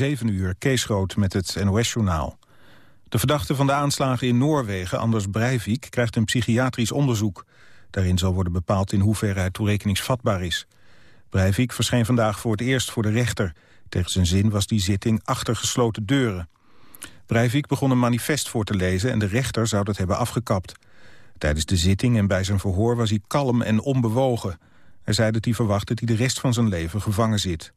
7 uur, Kees Groot met het NOS-journaal. De verdachte van de aanslagen in Noorwegen, Anders Breivik... krijgt een psychiatrisch onderzoek. Daarin zal worden bepaald in hoeverre hij toerekeningsvatbaar is. Breivik verscheen vandaag voor het eerst voor de rechter. Tegen zijn zin was die zitting achter gesloten deuren. Breivik begon een manifest voor te lezen en de rechter zou dat hebben afgekapt. Tijdens de zitting en bij zijn verhoor was hij kalm en onbewogen. Hij zei dat hij verwacht dat hij de rest van zijn leven gevangen zit.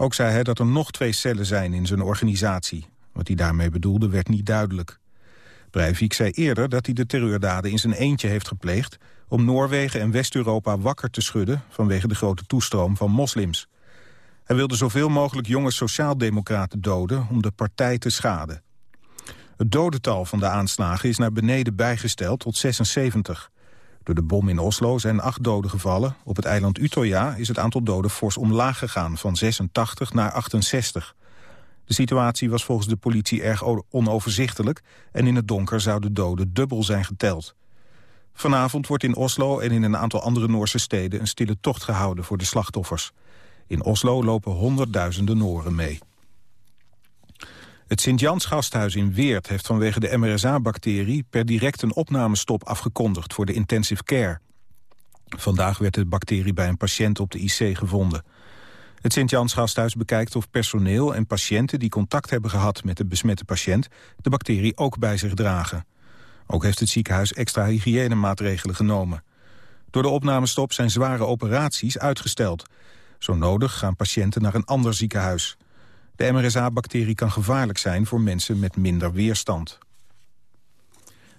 Ook zei hij dat er nog twee cellen zijn in zijn organisatie. Wat hij daarmee bedoelde werd niet duidelijk. Breivik zei eerder dat hij de terreurdaden in zijn eentje heeft gepleegd... om Noorwegen en West-Europa wakker te schudden... vanwege de grote toestroom van moslims. Hij wilde zoveel mogelijk jonge sociaaldemocraten doden om de partij te schaden. Het dodental van de aanslagen is naar beneden bijgesteld tot 76. Door de bom in Oslo zijn acht doden gevallen. Op het eiland Utøya is het aantal doden fors omlaag gegaan... van 86 naar 68. De situatie was volgens de politie erg onoverzichtelijk... en in het donker zouden doden dubbel zijn geteld. Vanavond wordt in Oslo en in een aantal andere Noorse steden... een stille tocht gehouden voor de slachtoffers. In Oslo lopen honderdduizenden Noren mee. Het Sint-Jans gasthuis in Weert heeft vanwege de MRSA-bacterie... per direct een opnamestop afgekondigd voor de intensive care. Vandaag werd de bacterie bij een patiënt op de IC gevonden. Het Sint-Jans gasthuis bekijkt of personeel en patiënten... die contact hebben gehad met de besmette patiënt... de bacterie ook bij zich dragen. Ook heeft het ziekenhuis extra hygiënemaatregelen genomen. Door de opnamestop zijn zware operaties uitgesteld. Zo nodig gaan patiënten naar een ander ziekenhuis. De MRSA-bacterie kan gevaarlijk zijn voor mensen met minder weerstand.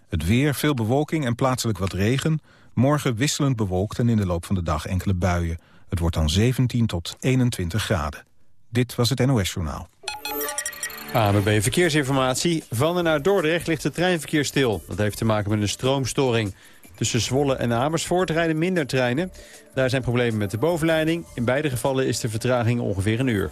Het weer, veel bewolking en plaatselijk wat regen. Morgen wisselend bewolkt en in de loop van de dag enkele buien. Het wordt dan 17 tot 21 graden. Dit was het NOS Journaal. AMB Verkeersinformatie. Van en naar Dordrecht ligt het treinverkeer stil. Dat heeft te maken met een stroomstoring. Tussen Zwolle en Amersfoort rijden minder treinen. Daar zijn problemen met de bovenleiding. In beide gevallen is de vertraging ongeveer een uur.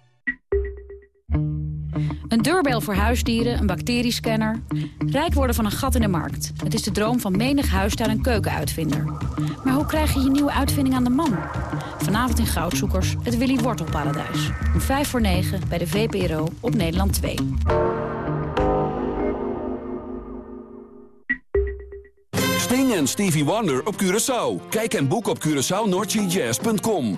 Een deurbel voor huisdieren, een bacteriescanner. Rijk worden van een gat in de markt. Het is de droom van menig huistuin- en keukenuitvinder. Maar hoe krijg je je nieuwe uitvinding aan de man? Vanavond in Goudzoekers, het Willy Wortelparadijs. Om 5 voor 9 bij de VPRO op Nederland 2. Sting en Stevie Wonder op Curaçao. Kijk en boek op CuraçaoNoordseaJazz.com.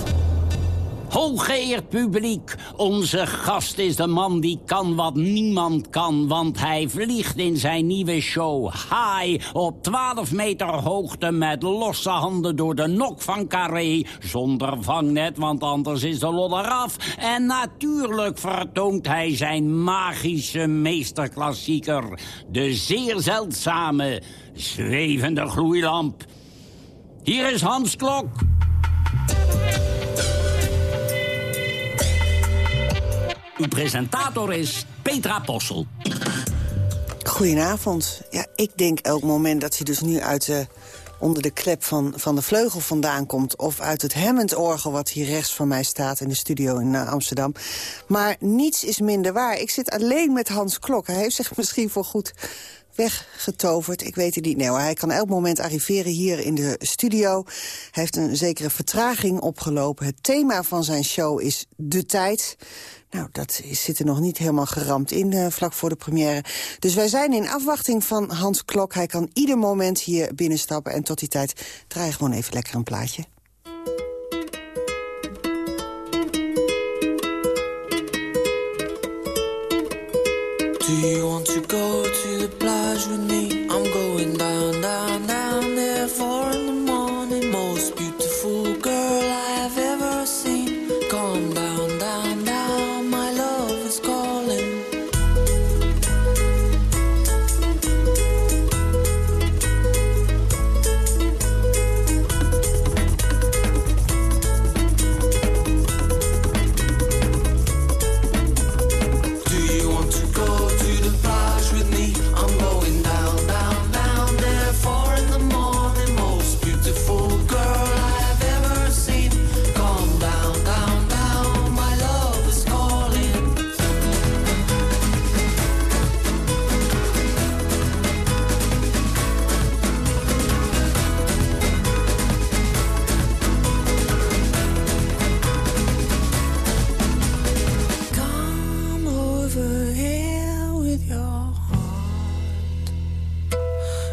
Hooggeëerd publiek, onze gast is de man die kan wat niemand kan... want hij vliegt in zijn nieuwe show high op 12 meter hoogte... met losse handen door de nok van Carré, zonder vangnet... want anders is de lol eraf. En natuurlijk vertoont hij zijn magische meesterklassieker... de zeer zeldzame, zwevende gloeilamp. Hier is Hans Klok. Uw presentator is Petra Possel. Goedenavond. Ja, ik denk elk moment dat hij dus nu uit de, onder de klep van, van de vleugel vandaan komt... of uit het Hammond-orgel wat hier rechts van mij staat in de studio in uh, Amsterdam. Maar niets is minder waar. Ik zit alleen met Hans Klok. Hij heeft zich misschien voor goed weggetoverd. Ik weet het niet. Nee, hoor. hij kan elk moment arriveren hier in de studio. Hij heeft een zekere vertraging opgelopen. Het thema van zijn show is de tijd. Nou, dat zit er nog niet helemaal geramd in uh, vlak voor de première. Dus wij zijn in afwachting van Hans Klok. Hij kan ieder moment hier binnenstappen. En tot die tijd draai gewoon even lekker een plaatje. Do you want to go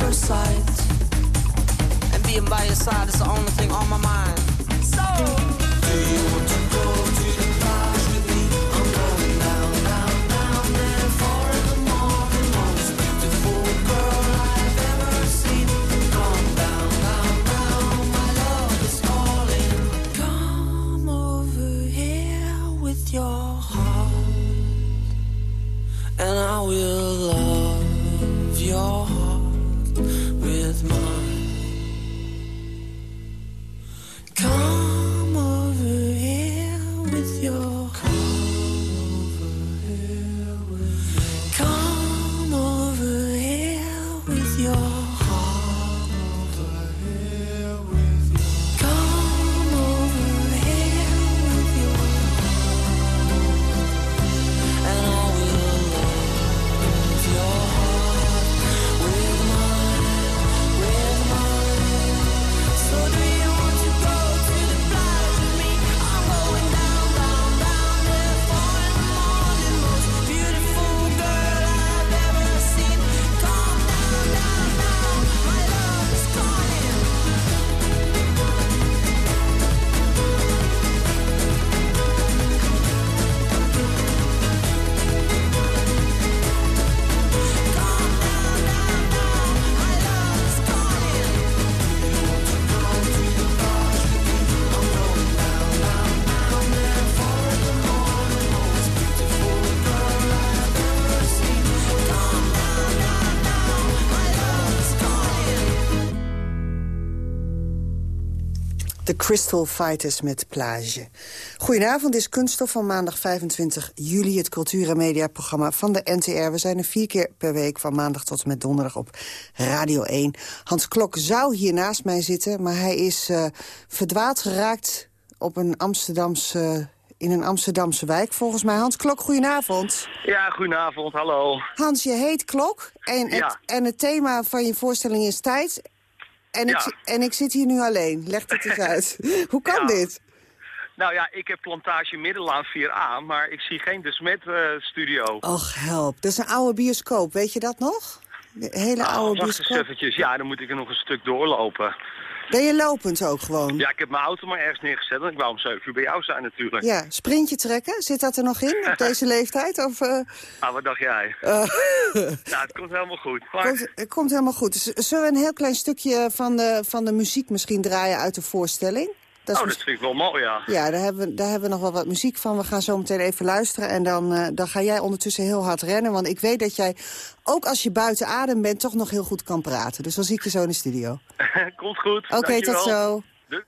First sight. And being by your side is the only thing on my mind. So, do you Crystal Fighters met Plage. Goedenavond, is Kunststof van maandag 25 juli... het cultuur- en mediaprogramma van de NTR. We zijn er vier keer per week, van maandag tot en met donderdag op Radio 1. Hans Klok zou hier naast mij zitten, maar hij is eh, verdwaald geraakt... op een Amsterdamse, in een Amsterdamse wijk, volgens mij. Hans Klok, goedenavond. Ja, goedenavond, hallo. Hans, je heet Klok en het, Ja. en het thema van je voorstelling is tijd... En ik, Ja. en ik zit hier nu alleen. Leg het eens uit. Hoe kan Ja. dit? Nou ja, ik heb plantage Middelaan 4A, maar ik zie geen De Smet eh, studio. Och, help. Dat is een oude bioscoop. Weet je dat nog? De hele oude Wacht eens bioscoop. eventjes, ja, dan moet ik er nog een stuk doorlopen. Ben je lopend ook gewoon? Ja, ik heb mijn auto maar ergens neergezet, want ik wou om 7 uur bij jou zijn natuurlijk. Ja, sprintje trekken? Zit dat er nog in op deze leeftijd? Of, eh, Ah, wat dacht jij? eh, Nou, het komt helemaal goed. Maar, komt, het komt helemaal goed. Z- Zullen we een heel klein stukje van de, van de muziek misschien draaien uit de voorstelling? Dat oh, dat vind ik wel mooi, ja. Ja, daar hebben, we, daar hebben we nog wel wat muziek van. We gaan zo meteen even luisteren. En dan, eh, dan ga jij ondertussen heel hard rennen. Want ik weet dat jij, ook als je buiten adem bent, toch nog heel goed kan praten. Dus dan zie ik je zo in de studio. komt goed. Oké, tot zo. Doei.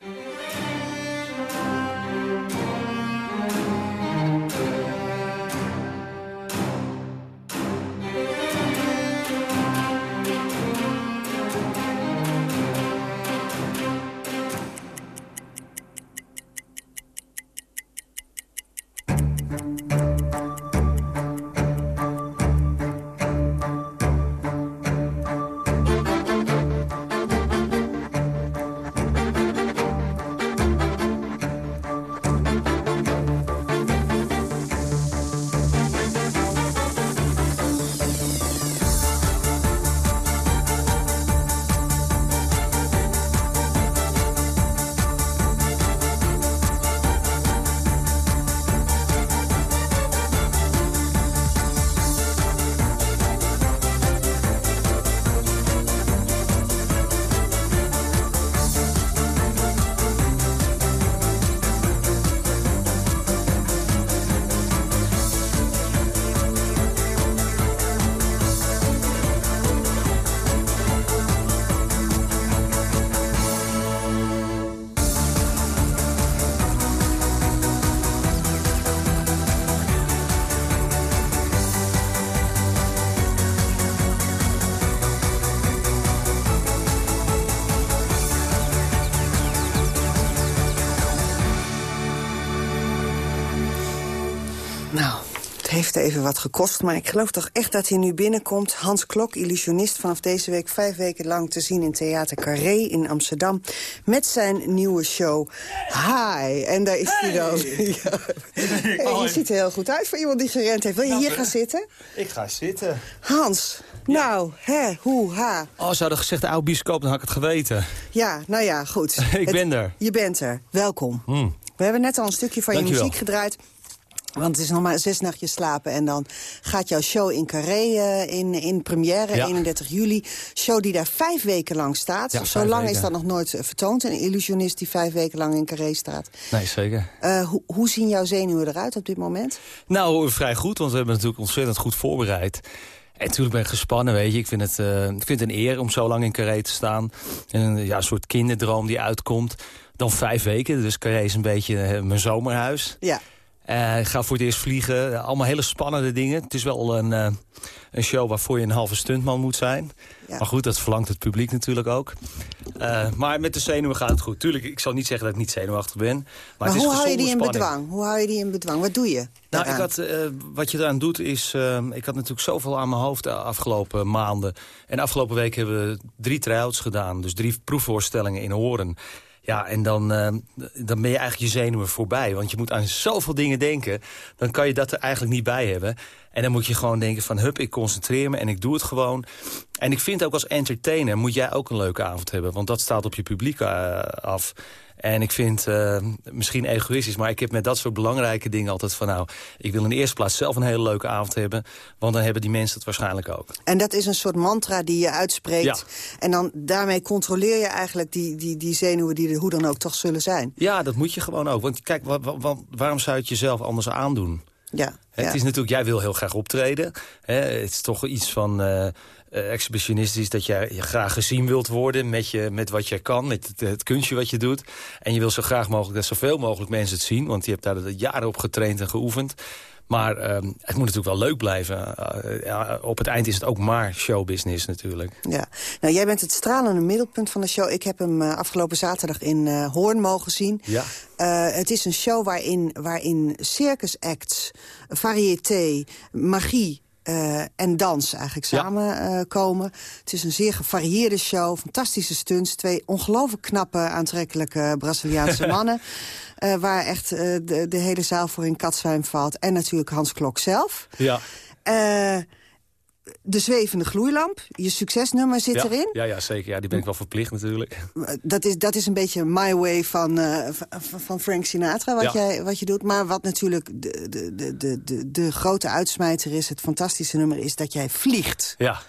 Heeft even wat gekost, maar ik geloof toch echt dat hij nu binnenkomt. Hans Klok, illusionist, vanaf deze week vijf weken lang te zien in Theater Carré in Amsterdam. Met zijn nieuwe show Hi. En daar is hij dan. Ja. Hey, je ziet er heel goed uit voor iemand die gerend heeft. Wil je hier gaan zitten? Ik ga zitten. Hans, nou, hè, hoe, ha. Oh, ze hadden gezegd de oude bioscoop, dan had ik het geweten. Ja, nou ja, goed. Ik Het- ben er. Je bent er. Welkom. Hmm. We hebben net al een stukje van je muziek gedraaid. Want het is nog maar zes nachtjes slapen. En dan gaat jouw show in Carré eh, in, in première, Ja. 31 juli. Show die daar vijf weken lang staat. Ja, Zo lang is dat nog nooit eh, vertoond. Een illusionist die vijf weken lang in Carré staat. Nee, zeker. Eh, hoe, hoe zien jouw zenuwen eruit op dit moment? Nou, vrij goed, want we hebben natuurlijk ontzettend goed voorbereid. En natuurlijk ben ik gespannen, weet je. Ik vind het, ik vind het een eer om zo lang in Carré te staan. En, ja, een soort kinderdroom die uitkomt. Dan vijf weken, dus Carré is een beetje mijn zomerhuis. Ja. Eh, ik ga voor het eerst vliegen. Allemaal hele spannende dingen. Het is wel een, eh, een show waarvoor je een halve stuntman moet zijn. Ja. Maar goed, dat verlangt het publiek natuurlijk ook. Eh, maar met de zenuwen gaat het goed. Tuurlijk, ik zal niet zeggen dat ik niet zenuwachtig ben. Maar, Maar, het is hoe hou je die in spanning. bedwang? Hoe hou je die in bedwang? Wat doe je Nou, ik had, wat je eraan doet is... ik had natuurlijk zoveel aan mijn hoofd de afgelopen maanden. En afgelopen week hebben we drie try-outs gedaan. Dus drie proefvoorstellingen in Horen. Ja, en dan, eh, dan ben je eigenlijk je zenuwen voorbij. Want je moet aan zoveel dingen denken. Dan kan je dat er eigenlijk niet bij hebben. En dan moet je gewoon denken van... hup, ik concentreer me en ik doe het gewoon. En ik vind ook als entertainer moet jij ook een leuke avond hebben. Want dat staat op je publiek eh, af. En ik vind, eh, misschien egoïstisch, maar ik heb met dat soort belangrijke dingen altijd van... nou, ik wil in de eerste plaats zelf een hele leuke avond hebben... want dan hebben die mensen het waarschijnlijk ook. En dat is een soort mantra die je uitspreekt. Ja. En dan daarmee controleer je eigenlijk die, die, die zenuwen die er hoe dan ook toch zullen zijn. Ja, dat moet je gewoon ook. Want kijk, wa- wa- wa- waarom zou je het jezelf anders aandoen? Ja. Het is natuurlijk, jij wil heel graag optreden. Het is toch iets van eh, exhibitionistisch dat jij je graag gezien wilt worden met, je, met wat jij kan, met het, het kunstje wat je doet. En je wil zo graag mogelijk dat zoveel mogelijk mensen het zien, want je hebt daar de jaren op getraind en geoefend. Maar ehm, het moet natuurlijk wel leuk blijven. Eh, ja, op het eind is het ook maar showbusiness natuurlijk. Ja. Nou, jij bent het stralende middelpunt van de show. Ik heb hem eh, afgelopen zaterdag in eh, Hoorn mogen zien. Ja. Eh, het is een show waarin, waarin circus acts, variété, magie... eh, en dans eigenlijk Ja. samen eh, komen. Het is een zeer gevarieerde show, fantastische stunts. Twee ongelooflijk knappe, aantrekkelijke Braziliaanse mannen. eh, waar echt de, de hele zaal voor in katzwijm valt. En natuurlijk Hans Klok zelf. Ja. De zwevende gloeilamp, je succesnummer zit ja. erin. Ja, ja, zeker. Ja, die ben ik wel verplicht natuurlijk. Dat is, dat is een beetje my way van, eh, van- Frank Sinatra, wat, Ja. jij, wat je doet. Maar wat natuurlijk de, de, de, de, de, de grote uitsmijter is, het fantastische nummer, is dat jij vliegt. Ja.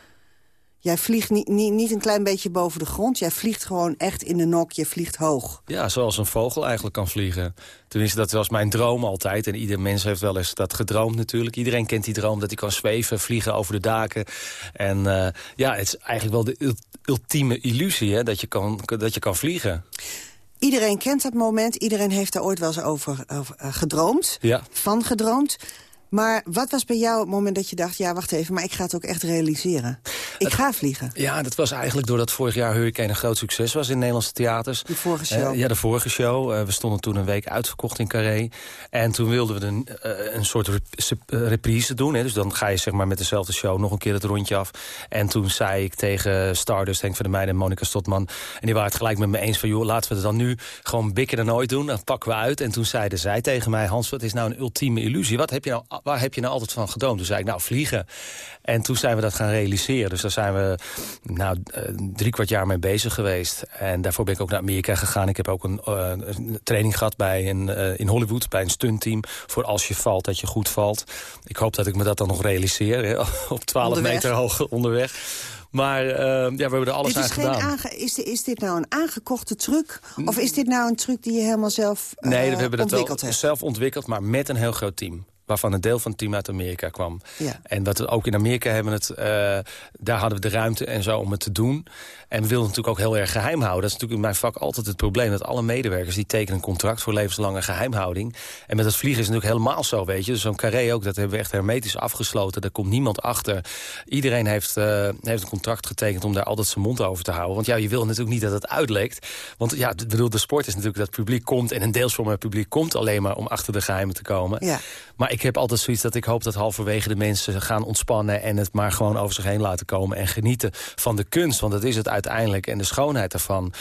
Jij vliegt niet, niet, niet een klein beetje boven de grond. Jij vliegt gewoon echt in de nok, je vliegt hoog. Ja, zoals een vogel eigenlijk kan vliegen. Tenminste, dat was mijn droom altijd. En ieder mens heeft wel eens dat gedroomd natuurlijk. Iedereen kent die droom dat hij kan zweven, vliegen over de daken. En eh, ja, het is eigenlijk wel de ul- ultieme illusie, hè, dat je kan, dat je kan vliegen. Iedereen kent dat moment. Iedereen heeft daar ooit wel eens over, over eh, gedroomd. Ja. Van gedroomd. Maar wat was bij jou het moment dat je dacht... ja, wacht even, maar ik ga het ook echt realiseren. Ik ga vliegen. Ja, dat was eigenlijk doordat vorig jaar Hurricane een groot succes was in Nederlandse theaters. De vorige show. Eh, ja, de vorige show. Eh, we stonden toen een week uitverkocht in Carré. En toen wilden we een, eh, een soort reprise doen. Hè. Dus dan ga je zeg maar met dezelfde show nog een keer het rondje af. En toen zei ik tegen Stardust, Henk van der Meijden en Monica Stotman... en die waren het gelijk met me eens van... joh, laten we het dan nu gewoon bikker dan ooit doen. Dan pakken we uit. En toen zeiden zij tegen mij... Hans, wat is nou een ultieme illusie? Wat heb je nou, waar heb je nou altijd van gedroomd? Toen zei ik, nou, vliegen. En toen zijn we dat gaan realiseren. Dus daar zijn we nou, eh, drie kwart jaar mee bezig geweest. En daarvoor ben ik ook naar Amerika gegaan. Ik heb ook een, eh, een training gehad bij een, eh, in Hollywood bij een stuntteam. Voor als je valt, dat je goed valt. Ik hoop dat ik me dat dan nog realiseer. Hè, op 12 Onderweg. meter hoog onderweg. Maar ja, we hebben er alles Dit is, aan geen gedaan. aange is, is dit nou een aangekochte truc? Of is dit nou een truc die je helemaal zelf eh, Nee, we hebben wel hebt? zelf ontwikkeld, maar met een heel groot team. Waarvan een deel van het team uit Amerika kwam. Ja. En wat we ook in Amerika hebben het, eh, daar hadden we de ruimte en zo om het te doen. En we wilden natuurlijk ook heel erg geheim houden. Dat is natuurlijk in mijn vak altijd het probleem. Dat alle medewerkers die tekenen een contract voor levenslange geheimhouding. En met het vliegen is het natuurlijk helemaal zo, weet je. Dus zo'n carré ook, dat hebben we echt hermetisch afgesloten. Daar komt niemand achter. Iedereen heeft, eh, heeft een contract getekend om daar altijd zijn mond over te houden. Want ja, je wil natuurlijk niet dat het uitlekt. Want ja, bedoel, de sport is natuurlijk dat het publiek komt... en een deels van het publiek komt alleen maar om achter de geheimen te komen. Ja. Maar ik heb altijd zoiets dat ik hoop dat halverwege de mensen gaan ontspannen... en het maar gewoon over zich heen laten komen en genieten van de kunst. Want dat is het uiteindelijk en de schoonheid ervan.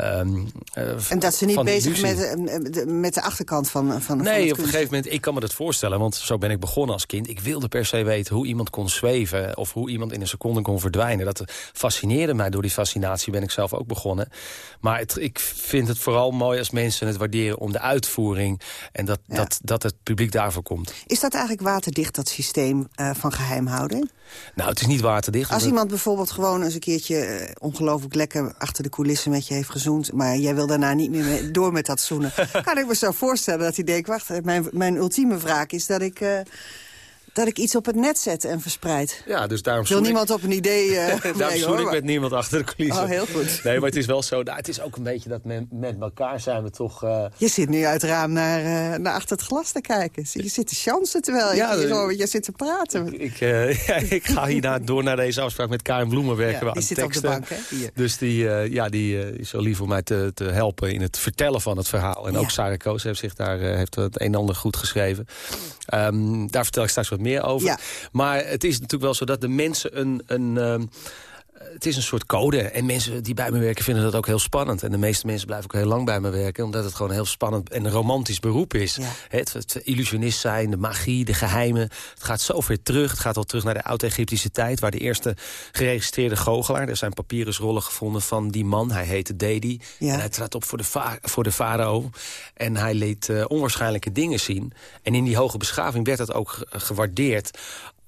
Um, en dat ze niet bezig met, met de achterkant van, van Nee, van op een gegeven moment, ik kan me dat voorstellen. Want zo ben ik begonnen als kind. Ik wilde per se weten hoe iemand kon zweven... of hoe iemand in een seconde kon verdwijnen. Dat fascineerde mij. Door die fascinatie ben ik zelf ook begonnen. Maar het, ik vind het vooral mooi als mensen het waarderen om de uitvoering... en dat, dat, dat het publiek daarvoor komt. Is dat eigenlijk waterdicht, dat systeem uh, van geheimhouding? Nou, het is niet waterdicht. Als iemand bijvoorbeeld gewoon eens een keertje... Uh, ongelooflijk lekker achter de coulissen met je heeft gezoend... maar jij wil daarna niet meer mee, door met dat zoenen... kan ik me zo voorstellen dat hij denkt... wacht, mijn, mijn ultieme wraak is dat ik... Dat ik iets op het net zet en verspreid. Ja, dus daarom Wil niemand op een idee... Uh, daarom nee, hoor, ik met niemand achter de coulissen. Oh, heel goed. Nee, maar het is wel zo... Nou, het is ook een beetje dat men, met elkaar zijn we toch... Uh... Je zit nu uit het raam naar, uh, naar achter het glas te kijken. Je zit te chansen terwijl ja, je, je zit te praten. Ik, ik, ja, ik ga hierna door naar deze afspraak met Karin Bloemen werken. Ja, die zit teksten. op de bank, hè? Hier. Dus die, ja, die is zo lief om mij te, te helpen in het vertellen van het verhaal. En ook Sarah Koos heeft zich daar heeft het een en ander goed geschreven. Um, daar vertel ik straks wat meer over. Ja. Maar het is natuurlijk wel zo dat de mensen een... een um, het is een soort code. En mensen die bij me werken vinden dat ook heel spannend. En de meeste mensen blijven ook heel lang bij me werken... omdat het gewoon een heel spannend en romantisch beroep is. Ja. Het, het, illusionist zijn, de magie, de geheimen. Het gaat zo ver terug. Het gaat al terug naar de oud-Egyptische tijd... waar de eerste geregistreerde goochelaar... er zijn papyrusrollen gevonden van die man. Hij heette Dedi. Ja. En hij trad op voor de, voor de farao. En hij liet uh, onwaarschijnlijke dingen zien. En in die hoge beschaving werd dat ook gewaardeerd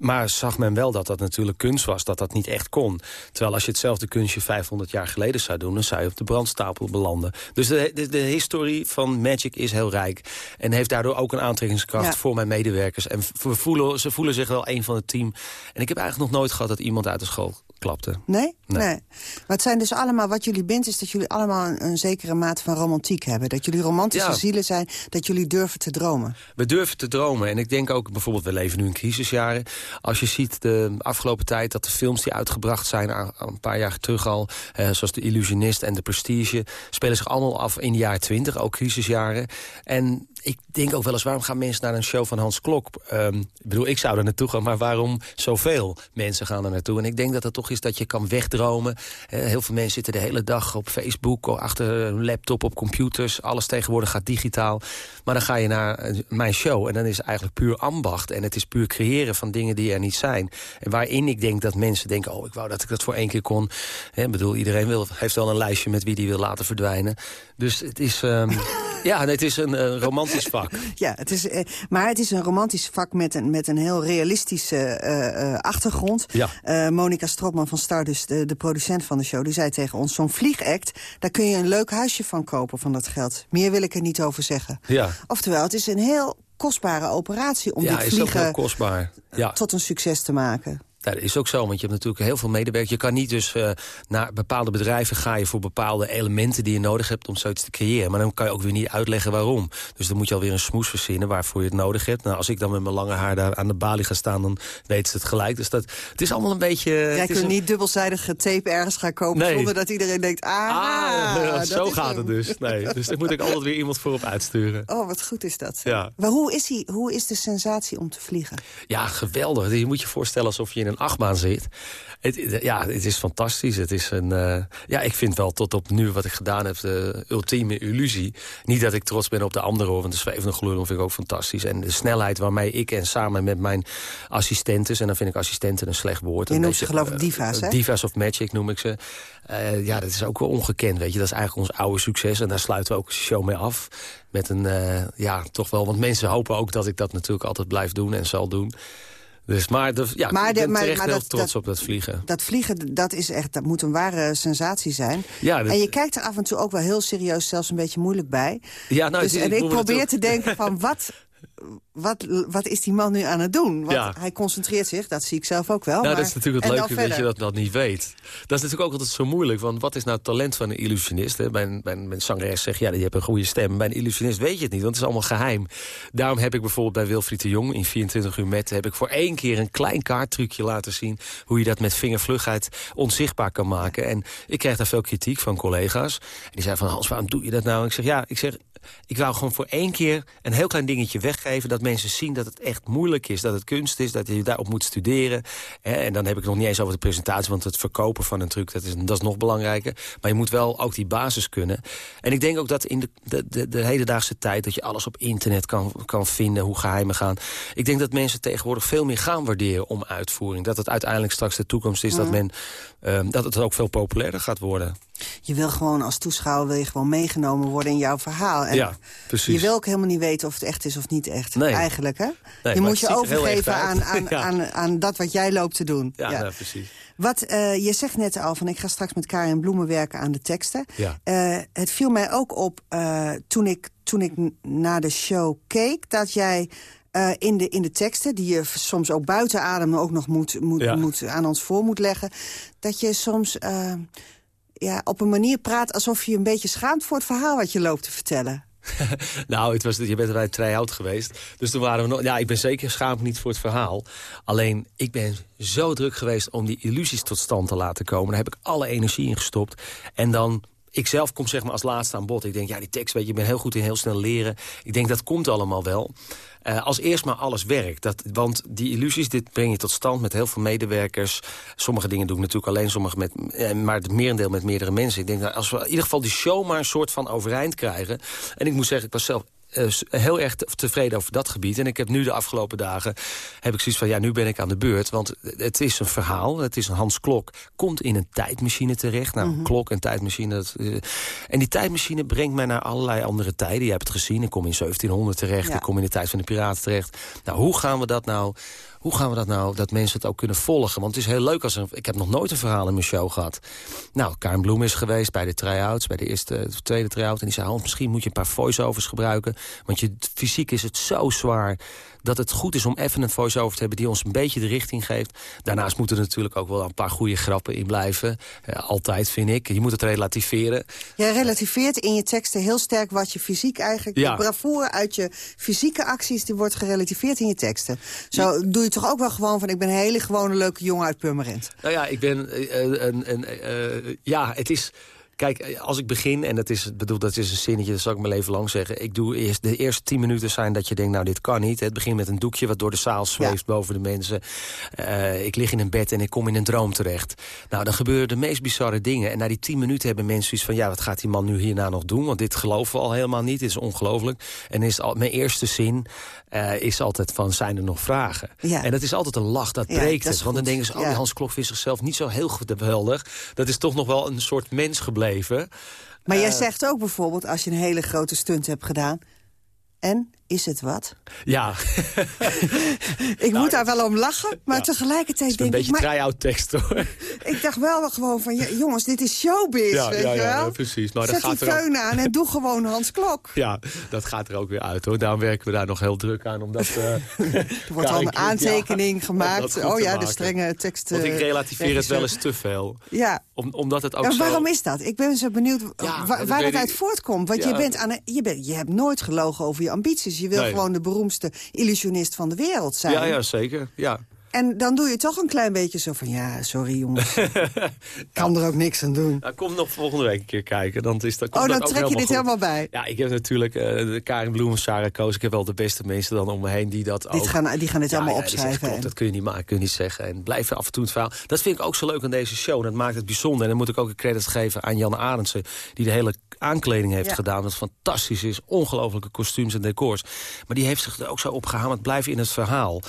maar zag men wel dat dat natuurlijk kunst was, dat dat niet echt kon. Terwijl als je hetzelfde kunstje 500 jaar geleden zou doen... dan zou je op de brandstapel belanden. Dus de, de, de historie van Magic is heel rijk. En heeft daardoor ook een aantrekkingskracht ja. voor mijn medewerkers. En we voelen, ze voelen zich wel een van het team. En ik heb eigenlijk nog nooit gehad dat iemand uit de school klapte. Nee? nee? Nee. Maar het zijn dus allemaal, wat jullie bindt... is dat jullie allemaal een, een zekere mate van romantiek hebben. Dat jullie romantische ja. zielen zijn, dat jullie durven te dromen. We durven te dromen. En ik denk ook, bijvoorbeeld, we leven nu in crisisjaren. Als je ziet de afgelopen tijd dat de films die uitgebracht zijn... een paar jaar terug al, eh, zoals De Illusionist en De Prestige... spelen zich allemaal af in de jaren twintig, ook crisisjaren. En ik denk ook wel eens, waarom gaan mensen naar een show van Hans Klok? Um, ik bedoel, ik zou er naartoe gaan, maar waarom zoveel mensen gaan er naartoe? En ik denk dat het toch is dat je kan wegdromen. heel veel mensen zitten de hele dag op Facebook, achter een laptop, op computers. Alles tegenwoordig gaat digitaal. Maar dan ga je naar mijn show en dan is het eigenlijk puur ambacht. En het is puur creëren van dingen die er niet zijn. En waarin ik denk dat mensen denken, oh, ik wou dat ik dat voor één keer kon. Ik bedoel, iedereen wil, heeft wel een lijstje met wie die wil laten verdwijnen. Dus het is, um, ja, het is een romantisch vak. Ja, het is, maar het is een romantisch vak met een, met een heel realistische uh, achtergrond. Ja. Monika Stropman van Stardust, de, de producent van de show, die zei tegen ons... zo'n vliegact, daar kun je een leuk huisje van kopen van dat geld. Meer wil ik er niet over zeggen. Ja. Oftewel, het is een heel kostbare operatie om ja, dit vliegen is ook heel kostbaar. Ja. tot een succes te maken. Dat is ook zo, want je hebt natuurlijk heel veel medewerkers. Je kan niet dus uh, naar bepaalde bedrijven ga je voor bepaalde elementen die je nodig hebt om zoiets te creëren. Maar dan kan je ook weer niet uitleggen waarom. Dus dan moet je alweer een smoes verzinnen waarvoor je het nodig hebt. Nou, als ik dan met mijn lange haar daar aan de balie ga staan, dan weten ze het gelijk. Dus dat, het is allemaal een beetje... Jij kunt een... niet dubbelzijdige tape ergens gaan kopen nee. zonder dat iedereen denkt, ah, ah dat zo gaat hem. het dus. Nee, dus daar moet ik altijd weer iemand voor op uitsturen. Oh, wat goed is dat. Ja. Maar hoe is, die, hoe is de sensatie om te vliegen? Ja, geweldig. Je moet je voorstellen alsof je in een achtbaan zit. Het, ja, het is fantastisch. Het is een, uh, ja, ik vind wel tot op nu wat ik gedaan heb de ultieme illusie. Niet dat ik trots ben op de anderen, want de zwevende gloeilamp vind ik ook fantastisch. En de snelheid waarmee ik en samen met mijn assistentes... en dan vind ik assistenten een slecht woord. Je noemt ze geloof ik divas, hè? Divas of Magic noem ik ze. Uh, ja, dat is ook wel ongekend, weet je. Dat is eigenlijk ons oude succes. En daar sluiten we ook de show mee af. Met een, uh, ja, toch wel... Want mensen hopen ook dat ik dat natuurlijk altijd blijf doen en zal doen. Dus, maar de, ja, maar de, ik ben maar, terecht maar heel dat, trots dat, op dat vliegen. Dat vliegen, dat, is echt, dat moet een ware sensatie zijn. Ja, dat, en je kijkt er af en toe ook wel heel serieus, zelfs een beetje moeilijk bij. Ja, nou, dus, het, en ik probeer te denken van, wat, wat, wat is die man nu aan het doen? Want Ja. hij concentreert zich, dat zie ik zelf ook wel. Nou, maar, dat is natuurlijk het leuke dat je dat, dat niet weet. Dat is natuurlijk ook altijd zo moeilijk. Want wat is nou het talent van een illusionist? Hè? Bij, een, bij, een, bij een zangeres zeg je, ja, die hebt een goede stem. Bij een illusionist weet je het niet, want het is allemaal geheim. Daarom heb ik bijvoorbeeld bij Wilfried de Jong in 24 uur met... heb ik voor één keer een klein kaarttrucje laten zien... hoe je dat met vingervlugheid onzichtbaar kan maken. En ik kreeg daar veel kritiek van collega's. En die zeiden van, Hans, waarom doe je dat nou? En ik zeg, ja, ik zeg, ik wou gewoon voor één keer een heel klein dingetje weggeven... dat mensen zien dat het echt moeilijk is. Dat het kunst is, dat je daarop moet studeren. Hè, en dan heb ik nog niet eens over de presentatie... want het verkopen van een truc, dat is, dat is nog belangrijker. Maar je moet wel ook die basis kunnen. En ik denk ook dat in de, de, de, de hedendaagse tijd... dat je alles op internet kan, kan vinden, hoe geheimen gaan. Ik denk dat mensen tegenwoordig veel meer gaan waarderen om uitvoering. Dat het uiteindelijk straks de toekomst is... dat, men, ehm, dat het ook veel populairder gaat worden. Je wil gewoon als toeschouwer wil je gewoon meegenomen worden in jouw verhaal. En Ja, precies. Je wil ook helemaal niet weten of het echt is of niet echt. Nee. Eigenlijk, hè? je moet je er overgeven aan, aan, Ja. aan, aan dat wat jij loopt te doen. Ja, nou, precies. Wat, eh, je zegt net al van ik ga straks met Karin Bloemen werken aan de teksten. Ja. Eh, het viel mij ook op eh, toen, ik, toen ik naar de show keek... dat jij in, de, in de teksten, die je soms ook buiten adem... ook nog moet, moet, Ja. moet, aan ons voor moet leggen... dat je soms ja, op een manier praat alsof je een beetje schaamt... voor het verhaal wat je loopt te vertellen. Nou, het was, je bent bij Treihout geweest. Dus toen waren we nog... Ja, ik ben zeker schaam niet voor het verhaal. Alleen, ik ben zo druk geweest om die illusies tot stand te laten komen. Daar heb ik alle energie in gestopt. En dan... Ik zelf kom zeg maar als laatste aan bod. Ik denk, ja, die tekst, weet je, ik ben heel goed in heel snel leren. Ik denk, dat komt allemaal wel. Eh, als eerst maar alles werkt. Dat, want die illusies, dit breng je tot stand met heel veel medewerkers. Sommige dingen doe ik natuurlijk alleen, sommige met, eh, maar het merendeel met meerdere mensen. Ik denk, nou, als we in ieder geval die show maar een soort van overeind krijgen. En ik moet zeggen, ik was zelf heel erg te- tevreden over dat gebied. En ik heb nu de afgelopen dagen, heb ik zoiets van, ja, nu ben ik aan de beurt. Want het is een verhaal, het is een Hans Klok, komt in een tijdmachine terecht. Nou, klok en tijdmachine. Dat, eh, en die tijdmachine brengt mij naar allerlei andere tijden. Je hebt het gezien, ik kom in 1700 terecht, Ja. ik kom in de tijd van de piraten terecht. Nou, hoe gaan we dat nou... Hoe gaan we dat nou, dat mensen het ook kunnen volgen? Want het is heel leuk als een... Ik heb nog nooit een verhaal in mijn show gehad. Nou, Karin Bloem is geweest bij de try-outs, bij de eerste, of tweede try-out. En die zei, Hans, misschien moet je een paar voice-overs gebruiken. Want je, fysiek is het zo zwaar dat het goed is om even een voice-over te hebben... die ons een beetje de richting geeft. Daarnaast moeten er natuurlijk ook wel een paar goede grappen in blijven. Eh, altijd, vind ik. Je moet het relativeren. Jij relativeert in je teksten heel sterk wat je fysiek eigenlijk... Ja. de bravoure uit je fysieke acties, die wordt gerelativeerd in je teksten. Zo doe je toch ook wel gewoon van... ik ben een hele gewone leuke jongen uit Purmerend. Nou ja, ik ben... eh, een, een, eh, ja, het is... Kijk, als ik begin, en dat is, bedoel, dat is een zinnetje, dat zal ik mijn leven lang zeggen. Ik doe eerst, de eerste tien minuten zijn dat je denkt, nou, dit kan niet. Het begint met een doekje wat door de zaal zweeft boven de mensen. Eh, ik lig in een bed en ik kom in een droom terecht. Nou, dan gebeuren de meest bizarre dingen. En na die tien minuten hebben mensen zoiets van, ja, wat gaat die man nu hierna nog doen? Want dit geloven we al helemaal niet, dit is ongelooflijk. En is al, mijn eerste zin eh, is altijd van, zijn er nog vragen? Ja. En dat is altijd een lach, dat Ja, breekt dat het. Want dan denken ze, oh, die Hans Klok vindt zichzelf niet zo heel geweldig. Dat is toch nog wel een soort mens gebleven. Maar jij Eh, zegt ook bijvoorbeeld, als je een hele grote stunt hebt gedaan... en, is het wat? Ja, Ik moet daar wel om lachen, maar Ja. tegelijkertijd een denk ik... beetje Maar try-out tekst hoor. ik dacht wel gewoon van, ja, jongens, dit is showbiz, Ja, weet ja, je wel? ja, precies. Maar dat Zet die gaat er ook- aan en doe gewoon Hans Klok. Ja, dat gaat er ook weer uit hoor. Daarom werken we daar nog heel druk aan. Omdat, eh, Er wordt al een aantekening gemaakt. Oh ja, de strenge tekst. Want ik eh, relativeer het wel eens te veel. Ja. Om, omdat het ook En zo... waarom is dat? Ik ben zo benieuwd waar, het uit voortkomt. Want je, bent aan een, je, bent, je hebt nooit gelogen over je ambities. Je wil Nee. gewoon de beroemdste illusionist van de wereld zijn. Ja, ja, zeker. Ja. En dan doe je toch een klein beetje zo van... ja, sorry jongens, kan er ook niks aan doen. Nou, kom nog volgende week een keer kijken. Dan is dat, komt Oh, dan dat ook trek je dit goed. helemaal bij. Ja, ik heb natuurlijk de Karin Bloem en Sarah Koos. Ik heb wel de beste mensen dan om me heen die dat ook... Dit gaan, die gaan dit Ja, allemaal ja, opschrijven. klopt, en- dat kun je niet maken, kun je niet zeggen. En blijf af en toe het verhaal. Dat vind ik ook zo leuk aan deze show. Dat maakt het bijzonder. En dan moet ik ook een credit geven aan Jan Arendsen... die de hele aankleding heeft gedaan. Wat fantastisch is. Ongelofelijke kostuums en decors. Maar die heeft zich er ook zo opgehamerd. Blijf in het verhaal.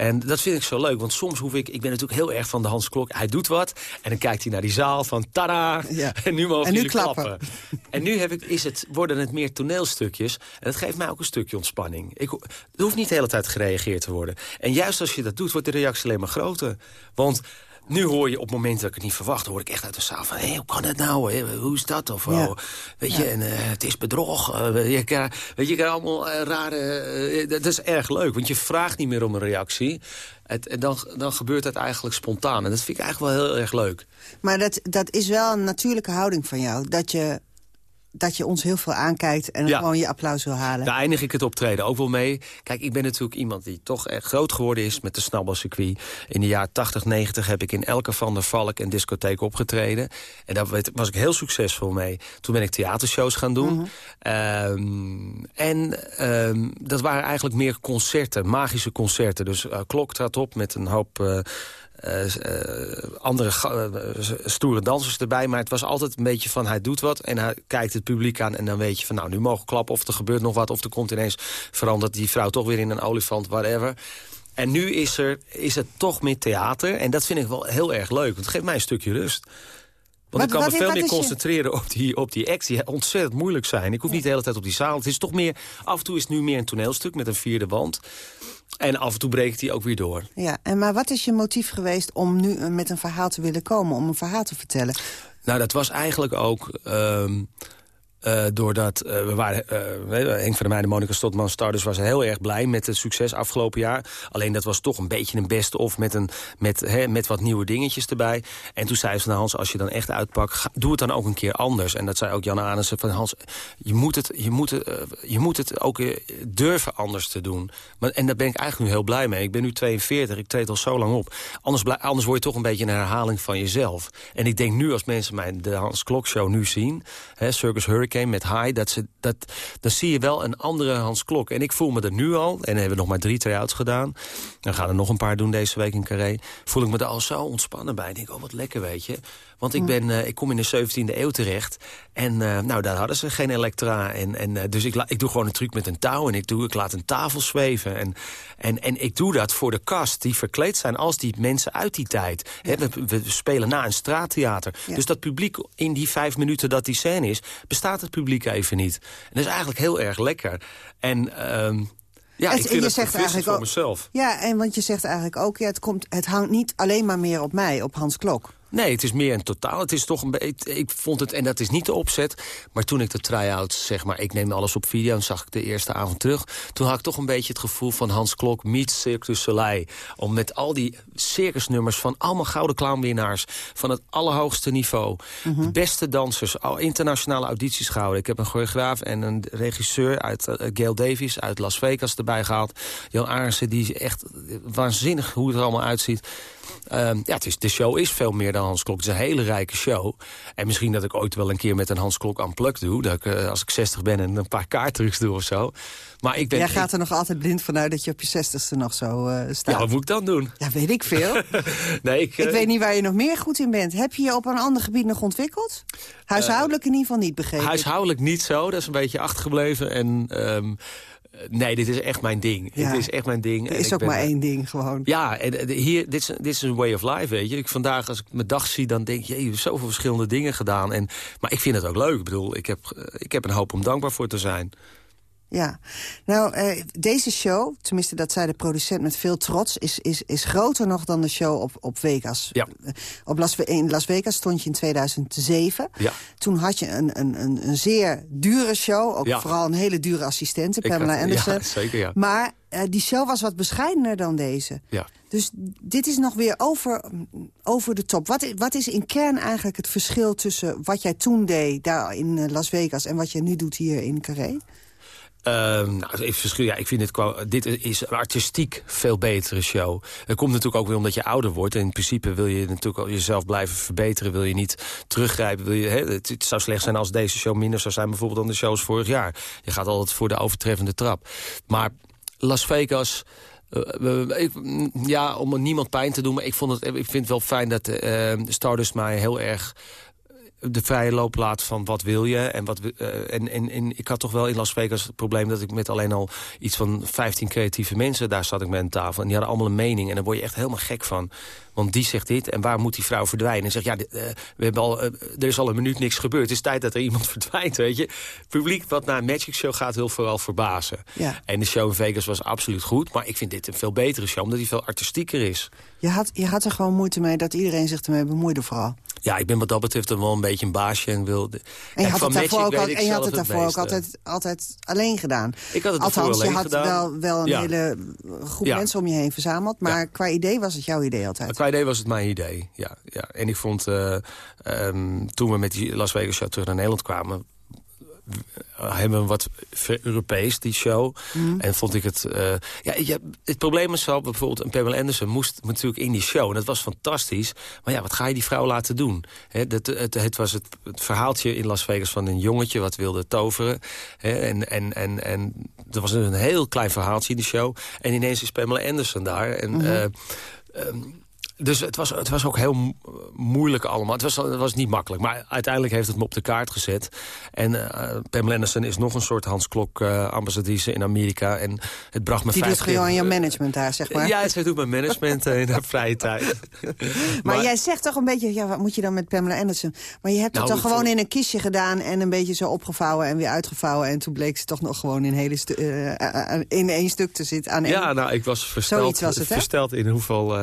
En dat vind ik zo leuk. Want soms hoef ik... Ik ben natuurlijk heel erg van de Hans Klok. Hij doet wat. En dan kijkt hij naar die zaal van... Tada! Ja. En nu mogen En nu klappen. klappen. En nu heb ik, is het, worden het meer toneelstukjes. En dat geeft mij ook een stukje ontspanning. Ik, er hoeft niet de hele tijd gereageerd te worden. En juist als je dat doet, wordt de reactie alleen maar groter. Want nu hoor je op momenten dat ik het niet verwacht... hoor ik echt uit de zaal van, hé, hoe kan dat nou? Hé, hoe is dat? Of, Ja. oh, weet je, en, eh, het is bedrog. eh, je, weet je, je krijgt allemaal eh, rare... dat is erg leuk, want je vraagt niet meer om een reactie. Het, en dan, dan gebeurt het eigenlijk spontaan. En dat vind ik eigenlijk wel heel erg leuk. Maar dat, dat is wel een natuurlijke houding van jou. Dat je dat je ons heel veel aankijkt... en Ja. gewoon je applaus wil halen. Daar eindig ik het optreden ook wel mee. Kijk, ik ben natuurlijk iemand die toch echt groot geworden is met de snabbelcircuit. In de jaren 80, 90 heb ik in elke Van der Valk en discotheek opgetreden. En daar was ik heel succesvol mee. Toen ben ik theatershows gaan doen. Ehm, en ehm, dat waren eigenlijk meer concerten, magische concerten. Dus eh, Klok trad op met een hoop... eh, eh, eh, andere eh, stoere dansers erbij. Maar het was altijd een beetje van hij doet wat en hij kijkt het publiek aan... en dan weet je van nou, nu mogen klappen of er gebeurt nog wat... of er komt ineens verandert die vrouw toch weer in een olifant, whatever. En nu is, er, is het toch meer theater en dat vind ik wel heel erg leuk. Want het geeft mij een stukje rust. Want Wat- ik kan wat- me veel meer je- concentreren op die, op die acts die ontzettend moeilijk zijn. Ik hoef niet de hele tijd op die zaal. Het is toch meer, af en toe is het nu meer een toneelstuk met een vierde wand. En af en toe breekt die ook weer door. Ja, en maar wat is je motief geweest om nu eh, met een verhaal te willen komen? Om een verhaal te vertellen? Nou, dat was eigenlijk ook... ehm, eh, doordat eh, we waren, eh, Henk van der Meijden, Monika Stotman, Stardust was heel erg blij met het succes afgelopen jaar. Alleen dat was toch een beetje een best-of met, een, met, met wat nieuwe dingetjes erbij. En toen zei ze van Hans, als je dan echt uitpakt, doe het dan ook een keer anders. En dat zei ook Janne Arensen van Hans, je moet het, je moet het, je moet het ook durven anders te doen. Maar, en daar ben ik eigenlijk nu heel blij mee. Ik ben nu 42, ik treed al zo lang op. Anders, blij- anders word je toch een beetje een herhaling van jezelf. En ik denk nu als mensen mijn de Hans Klok Show nu zien, Circus Hurricane met High, dat ze, dat, dan zie je wel een andere Hans Klok. En ik voel me er nu al, en hebben we nog maar drie try-outs gedaan. Dan gaan er nog een paar doen deze week in Carré. Voel ik me er al zo ontspannen bij. Ik denk, oh wat lekker, weet je. Want ik, ben, eh, ik kom in de 17e eeuw terecht. En eh, nou, daar hadden ze geen elektra. En, en, eh, dus ik, ik doe gewoon een truc met een touw. En ik, doe, ik laat een tafel zweven. En, en, en ik doe dat voor de kast die verkleed zijn als die mensen uit die tijd. We, we spelen na een straattheater. Ja. Dus dat publiek in die vijf minuten dat die scène is... bestaat het publiek even niet. En dat is eigenlijk heel erg lekker. En... ehm, ja, ik en vind je het zegt eigenlijk voor ook- mezelf. Ja, en want je zegt eigenlijk ook, ja, het, komt, het hangt niet alleen maar meer op mij, op Hans Klok. Nee, het is meer een totaal. Het is toch een beetje. Ik vond het, en dat is niet de opzet. Maar toen ik de try-outs, zeg maar, ik neem alles op video en zag ik de eerste avond terug. Toen had ik toch een beetje het gevoel van Hans Klok meets Cirque du Soleil. Om met al die circusnummers van allemaal gouden clownwinnaars. Van het allerhoogste niveau. De beste dansers, al internationale audities gehouden. Ik heb een choreograaf en een regisseur uit eh, Gail Davies uit Las Vegas erbij gehaald. Jan Arensen, die is echt waanzinnig hoe het er allemaal uitziet. Ehm, ja, het is, de show is veel meer dan Hans Klok. Het is een hele rijke show. En misschien dat ik ooit wel een keer met een Hans Klok unplugged doe. Dat ik, eh, als ik 60 ben en een paar kaarttrucs doe of zo. Maar ik ben... Jij gaat er nog altijd blind vanuit dat je op je zestigste nog zo eh, staat. ja, wat moet ik dan doen? Ja, weet ik veel. nee, ik, ik eh, weet niet waar je nog meer goed in bent. Heb je je op een ander gebied nog ontwikkeld? Huishoudelijk in ieder geval niet, begrepen. Huishoudelijk niet zo, dat is een beetje achtergebleven. En ehm, eh, nee, dit is echt mijn ding. Ja. Dit is echt mijn ding. Er En is ook ben- maar één ding gewoon. Ja, en eh, hier, dit, is, dit is een way of life, weet je. Ik, vandaag, als ik mijn dag zie, dan denk je... je hebt zoveel verschillende dingen gedaan. En, maar ik vind het ook leuk. Ik bedoel, ik heb, eh, ik heb een hoop om dankbaar voor te zijn. Ja, nou, eh, deze show, tenminste dat zei de producent met veel trots... is, is, is groter nog dan de show op, op Vegas. Ja. Op Las, in Las Vegas stond je in 2007. Ja. Toen had je een, een, een, een zeer dure show. Ook Ja. vooral een hele dure assistente, Pamela had- Anderson. Ja, zeker, ja. Maar eh, die show was wat bescheidener dan deze. Ja. Dus dit is nog weer over, over de top. Wat, wat is in kern eigenlijk het verschil tussen wat jij toen deed... daar in eh, Las Vegas en wat jij nu doet hier in Carré? Ehm, nou, even. Ja, ik vind het qua, dit is een artistiek veel betere show. Het komt natuurlijk ook weer omdat je ouder wordt. En in principe wil je natuurlijk al jezelf blijven verbeteren. Wil je niet teruggrijpen. Wil je, het, zou slecht zijn als deze show minder zou zijn bijvoorbeeld dan de shows vorig jaar. Je gaat altijd voor de overtreffende trap. Maar Las Vegas... eh, mm, ja, om niemand pijn te doen. Maar ik, vond het, ik vind het wel fijn dat eh Stardust mij heel erg de vrije loop laat van wat wil je. En, wat, eh, en, en, en ik had toch wel in Las Vegas het probleem... dat ik met alleen al iets van 15 creatieve mensen... daar zat ik met een tafel en die hadden allemaal een mening. En daar word je echt helemaal gek van. Want die zegt dit en waar moet die vrouw verdwijnen? En zegt, ja, eh, we hebben al, eh, er is al een minuut niks gebeurd. Het is tijd dat er iemand verdwijnt, weet je. Het publiek wat naar een Magic Show gaat wil vooral verbazen. Ja. En de show in Vegas was absoluut goed. Maar ik vind dit een veel betere show, omdat die veel artistieker is. Je had, je had er gewoon moeite mee dat iedereen zich ermee bemoeide vooral. Ja, ik ben wat dat betreft dan wel een beetje een baasje en wilde... En je had het daarvoor ook, al, weet ik en je had het daarvoor ook altijd, altijd alleen gedaan. Ik had het Althans, je alleen had gedaan. wel, wel een Ja. hele groep Ja. mensen om je heen verzameld. Maar Ja. qua idee was het jouw idee altijd. Qua idee was het mijn idee, ja. ja. En ik vond, eh, ehm, toen we met die Las Vegas show terug naar Nederland kwamen... hebben we wat Europees, die show. Mhm. En vond ik het... eh, ja, het probleem is wel, bijvoorbeeld een Pamela Anderson moest natuurlijk in die show. En dat was fantastisch. Maar ja, wat ga je die vrouw laten doen? Hè, dat, het, het was het, het verhaaltje in Las Vegas van een jongetje wat wilde toveren. Hè, en, en, en, en er was een heel klein verhaaltje in die show. En ineens is Pamela Anderson daar. En... Mhm. eh, ehm, dus het was, het was ook heel mo- moeilijk allemaal. Het was, het was niet makkelijk. Maar uiteindelijk heeft het me op de kaart gezet. En eh Pamela Anderson is nog een soort Hans Klok eh, ambassadrice in Amerika. En het bracht me Die vijf doet keer- gewoon je management daar, zeg maar. Ja, zij doet mijn management eh, in haar vrije tijd. Maar, jij zegt toch een beetje, ja, wat moet je dan met Pamela Anderson? Maar je hebt het Nou, toch ik gewoon in een kistje gedaan... en een beetje zo opgevouwen en weer uitgevouwen... en toen bleek ze toch nog gewoon in, hele eh, in één stuk te zitten. Aan één- Ja, nou, ik was versteld, was het, versteld in hoeveel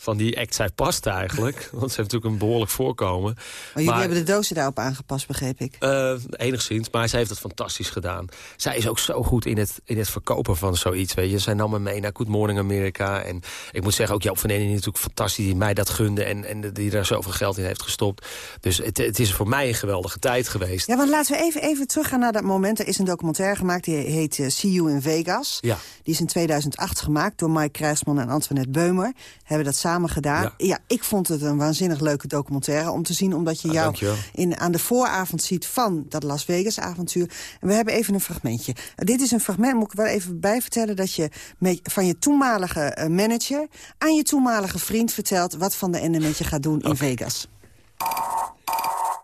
van die act zij past eigenlijk. Want ze heeft natuurlijk een behoorlijk voorkomen. Maar jullie hebben de dozen daarop aangepast, begreep ik. Eh, enigszins, maar zij heeft het fantastisch gedaan. Zij is ook zo goed in het, in het verkopen van zoiets, weet je. Zij nam me mee naar Good Morning America. En ik moet zeggen, ook Joop van Enen is natuurlijk fantastisch... die mij dat gunde en, en die daar zoveel geld in heeft gestopt. Dus het, het is voor mij een geweldige tijd geweest. Ja, want laten we even, even teruggaan naar dat moment. Er is een documentaire gemaakt, die heet eh, See You in Vegas. Ja. Die is in 2008 gemaakt door Mike Krijsman en Antoinette Beumer. Hebben dat samen gedaan. Ja. ik vond het een waanzinnig leuke documentaire om te zien... omdat je Ah, jou dankjewel. in, aan de vooravond ziet van dat Las Vegas-avontuur. En we hebben even een fragmentje. Dit is een fragment, moet ik wel even bij vertellen... dat je met, van je toenmalige eh, manager aan je toenmalige vriend vertelt... wat Van de Ende met je gaat doen in Vegas.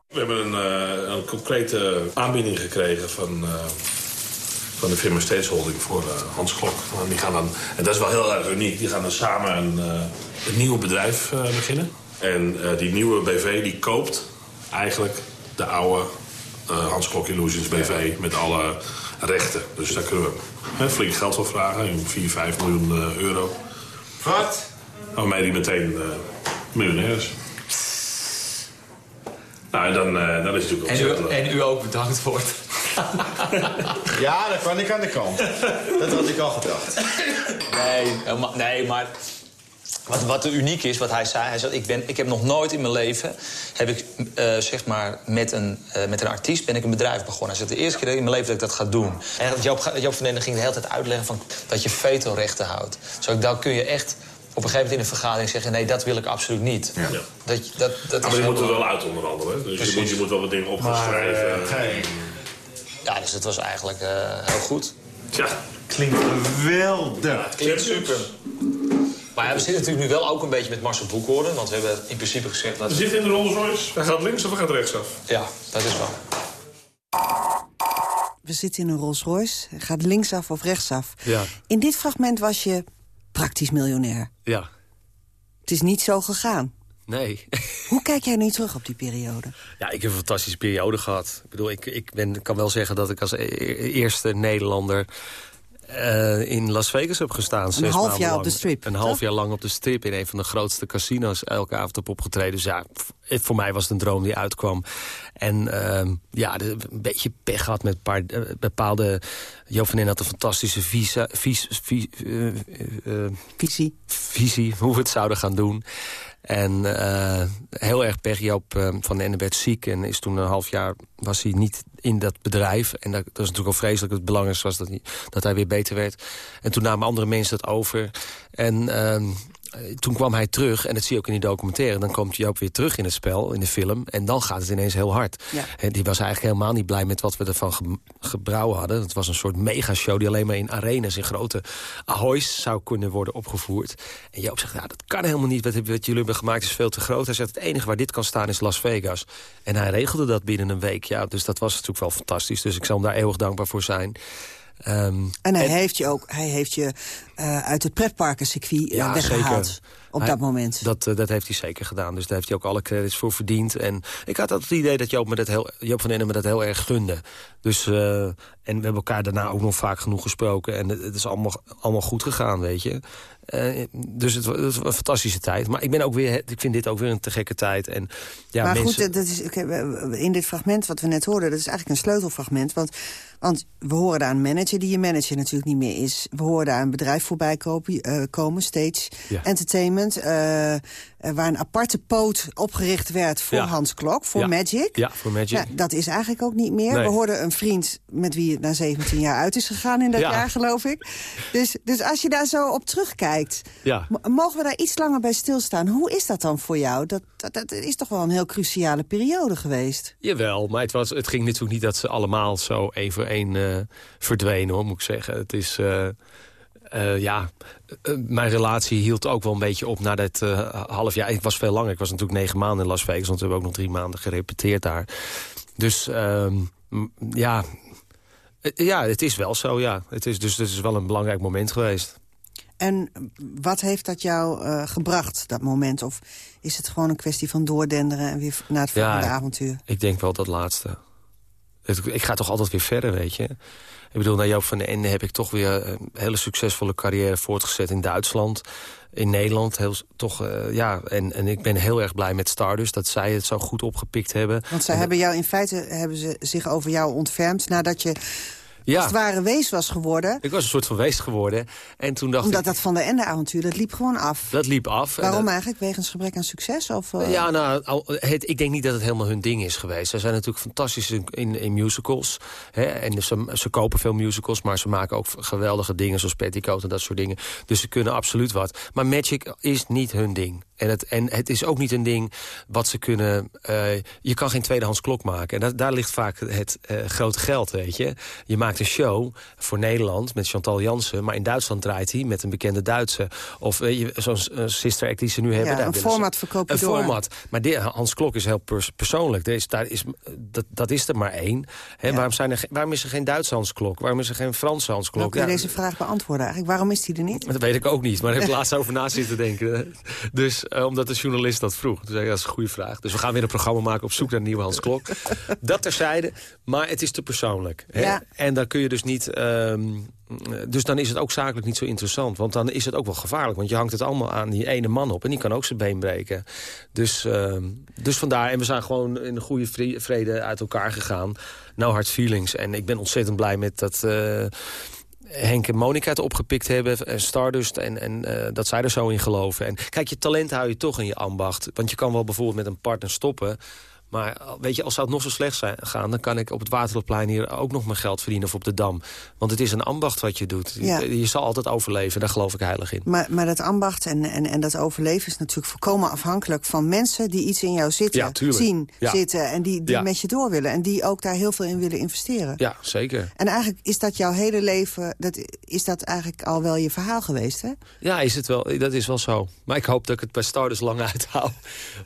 We hebben een, eh, een concrete aanbieding gekregen van, eh, van de firma States Holding voor eh, Hans Klok. En, die gaan dan, en dat is wel heel erg uniek. Die gaan dan samen een, eh, een nieuw bedrijf eh, beginnen. En eh, die nieuwe BV die koopt eigenlijk de oude eh, Hans Klok Illusions BV met alle rechten. Dus daar kunnen we hè, flink geld voor vragen, 4, 5 miljoen euro. Wat? Waarmee die meteen eh miljonair is. Nou, en dan, dan is het natuurlijk En u, en u ook bedankt wordt. ja, dat kwam ik aan de kant. Dat had ik al gedacht. Nee, nee maar wat, wat er uniek is, wat hij zei... Hij zei ik, ben, ik heb nog nooit in mijn leven... heb ik, eh, zeg maar, met een, eh, met een artiest ben ik een bedrijf begonnen. Hij zei, de eerste keer in mijn leven dat ik dat ga doen. En Joop, Joop van den ging de hele tijd uitleggen... Van, dat je vetorechten houdt. Zo, dan kun je echt op een gegeven moment in een vergadering zeggen... nee, dat wil ik absoluut niet. Ja. Dat, dat, dat Ja, is maar je moet er wel uit onder andere. Dus je moet, je moet wel wat dingen op gaan Maar, schrijven. eh, Ja, dus het was eigenlijk eh, heel goed. Tja. Klinkt geweldig. Klinkt super. Maar ja, we zitten natuurlijk nu wel ook een beetje met Marcel Boekhoorn. Want we hebben in principe gezegd dat... We zitten in de Rolls Royce. Hij gaat links of hij gaat rechtsaf? Ja, dat is wel. We zitten in een Rolls Royce. Gaat linksaf of rechtsaf. Ja, In dit fragment was je praktisch miljonair. ja. Het is niet zo gegaan. Nee. Hoe kijk jij nu terug op die periode? Ja, ik heb een fantastische periode gehad. Ik bedoel, ik, ik ben, kan wel zeggen dat ik als e- eerste Nederlander... eh, in Las Vegas heb gestaan. zes half jaar op lang. de strip, Een half jaar lang op de strip in een van de grootste casino's. Elke avond op opgetreden. Dus ja, voor mij was het een droom die uitkwam. En ehm, ja, een beetje pech gehad met een paar eh, bepaalde... Joop van In had een fantastische visa, vis, vi- eh, eh, visie. visie hoe we het zouden gaan doen. En eh, heel erg pech. Joop eh, van den Ende werd ziek en is toen een half jaar was hij niet in dat bedrijf. En dat, dat is natuurlijk al vreselijk. Het belangrijkste was dat hij, dat hij weer beter werd. En toen namen andere mensen dat over. En ehm, eh, toen kwam hij terug, en dat zie je ook in die documentaire... dan komt Joop weer terug in het spel, in de film... en dan gaat het ineens heel hard. Ja. En die was eigenlijk helemaal niet blij met wat we ervan ge gebrouwen hadden. Het was een soort megashow die alleen maar in arenas... in grote ahoys zou kunnen worden opgevoerd. En Joop zegt, ja, dat kan helemaal niet. Wat, wat jullie hebben gemaakt is veel te groot. Hij zegt, het enige waar dit kan staan is Las Vegas. En hij regelde dat binnen een week. Ja, dus dat was natuurlijk wel fantastisch. Dus ik zal hem daar eeuwig dankbaar voor zijn. Ehm, En hij heeft je ook hij heeft je, eh, uit het pretparkencircuit eh, Ja, weggehaald. zeker. Op Hij- dat moment. Dat, eh, dat heeft hij zeker gedaan. Dus daar heeft hij ook alle credits voor verdiend. En ik had altijd het idee dat Joop, me dat heel, Joop van Ende me dat heel erg gunde. Dus, en we hebben elkaar daarna ook nog vaak genoeg gesproken. En het, het is allemaal, allemaal goed gegaan, weet je. Eh, dus het, wa- het was een fantastische tijd. Maar ik, ben ook weer, ik vind dit ook weer een te gekke tijd. En, ja, maar mensen, goed, dat is, in dit fragment wat we net hoorden... dat is eigenlijk een sleutelfragment. Want, want we horen daar een manager die je manager natuurlijk niet meer is. We horen daar een voorbij kopen, eh, komen, Stage Ja. Entertainment... eh, waar een aparte poot opgericht werd voor Ja. Hans Klok, voor Ja. Magic. Ja, voor Magic. Ja, dat is eigenlijk ook niet meer. Nee. We hoorden een vriend met wie het na 17 jaar uit is gegaan in dat Ja. jaar, geloof ik. Dus, dus als je daar zo op terugkijkt, mogen we daar iets langer bij stilstaan? Hoe is dat dan voor jou? Dat, dat, dat is toch wel een heel cruciale periode geweest. Jawel, maar het, was, het ging natuurlijk niet dat ze allemaal zo één voor één eh, verdwenen, hoor, moet ik zeggen. Het is... eh, eh, ja, eh, mijn relatie hield ook wel een beetje op na dat eh, half jaar. Ik was veel langer. Ik was natuurlijk negen maanden in Las Vegas. Want we hebben ook nog drie maanden gerepeteerd daar. Dus ehm, ja, Eh, ja, het is wel zo, ja. Het is, dus het is wel een belangrijk moment geweest. En wat heeft dat jou eh, gebracht, dat moment? Of is het gewoon een kwestie van doordenderen en weer naar het volgende Ja, avontuur? Ik denk wel dat laatste. Ik ga toch altijd weer verder, weet je. Ik bedoel, na Joop van den Ende heb ik toch weer een hele succesvolle carrière voortgezet in Duitsland. In Nederland, heel, toch, eh, ja. En, en ik ben heel erg blij met Stardust dat zij het zo goed opgepikt hebben. Want zij En- hebben jou in feite hebben ze zich over jou ontfermd nadat je Ja. als het ware wees was geworden. Ik was een soort van wees geworden. En toen dacht Omdat ik, dat van de Ende-avontuur, dat liep gewoon af. dat liep af. Waarom dat- eigenlijk? Wegens gebrek aan succes? Of, eh, Ja, nou, het, ik denk niet dat het helemaal hun ding is geweest. Ze zijn natuurlijk fantastisch in, in, in musicals. Hè, en ze, ze kopen veel musicals, maar ze maken ook geweldige dingen... zoals Petticoat en dat soort dingen. Dus ze kunnen absoluut wat. Maar Magic is niet hun ding. En het, en het is ook niet een ding wat ze kunnen... eh, je kan geen tweedehands klok maken. En dat, daar ligt vaak het eh, grote geld, weet je. Je maakt een show voor Nederland met Chantal Jansen... maar in Duitsland draait hij met een bekende Duitse. Of weet je, zo'n eh, sister act die ze nu hebben. Ja, daar een format verkoop je Een door. format. Maar dit, Hans Klok is heel pers- persoonlijk. Er is, daar is, dat, dat is er maar één. Hè, waarom, zijn er, waarom is er geen Duitse Hans Klok? Waarom is er geen Franse Hans Klok? kun je Ja, deze vraag beantwoorden eigenlijk. Waarom is die er niet? dat weet ik ook niet, maar daar heb ik laatst over na zitten denken. Dus eh, omdat de journalist dat vroeg. Dus dat is een goede vraag. Dus we gaan weer een programma maken op zoek naar een nieuwe Hans Klok. dat terzijde, maar het is te persoonlijk. Ja. En dan kun je dus niet... ehm, dus dan is het ook zakelijk niet zo interessant. Want dan is het ook wel gevaarlijk. Want je hangt het allemaal aan die ene man op. En die kan ook zijn been breken. Dus, ehm, dus vandaar. En we zijn gewoon in een goede vre- vrede uit elkaar gegaan. No hard feelings. En ik ben ontzettend blij met dat... eh, Henk en Monica het opgepikt hebben. En Stardust. En, en eh, dat zij er zo in geloven. En kijk, je talent hou je toch in je ambacht. Want je kan wel bijvoorbeeld met een partner stoppen. Maar weet je, als zou het nog zo slecht zijn, gaan... dan kan ik op het Waterloopplein hier ook nog mijn geld verdienen of op de Dam. Want het is een ambacht wat je doet. Ja. Je, je zal altijd overleven, daar geloof ik heilig in. Maar, maar dat ambacht en, en, en dat overleven is natuurlijk volkomen afhankelijk van mensen die iets in jou zitten, Ja, zien, Ja. zitten en die, die met je door willen. En die ook daar heel veel in willen investeren. Ja, zeker. En eigenlijk is dat jouw hele leven, dat, is dat eigenlijk al wel je verhaal geweest, hè? Ja, is het wel, dat is wel zo. Maar ik hoop dat ik het bij Stardust lang uithoud.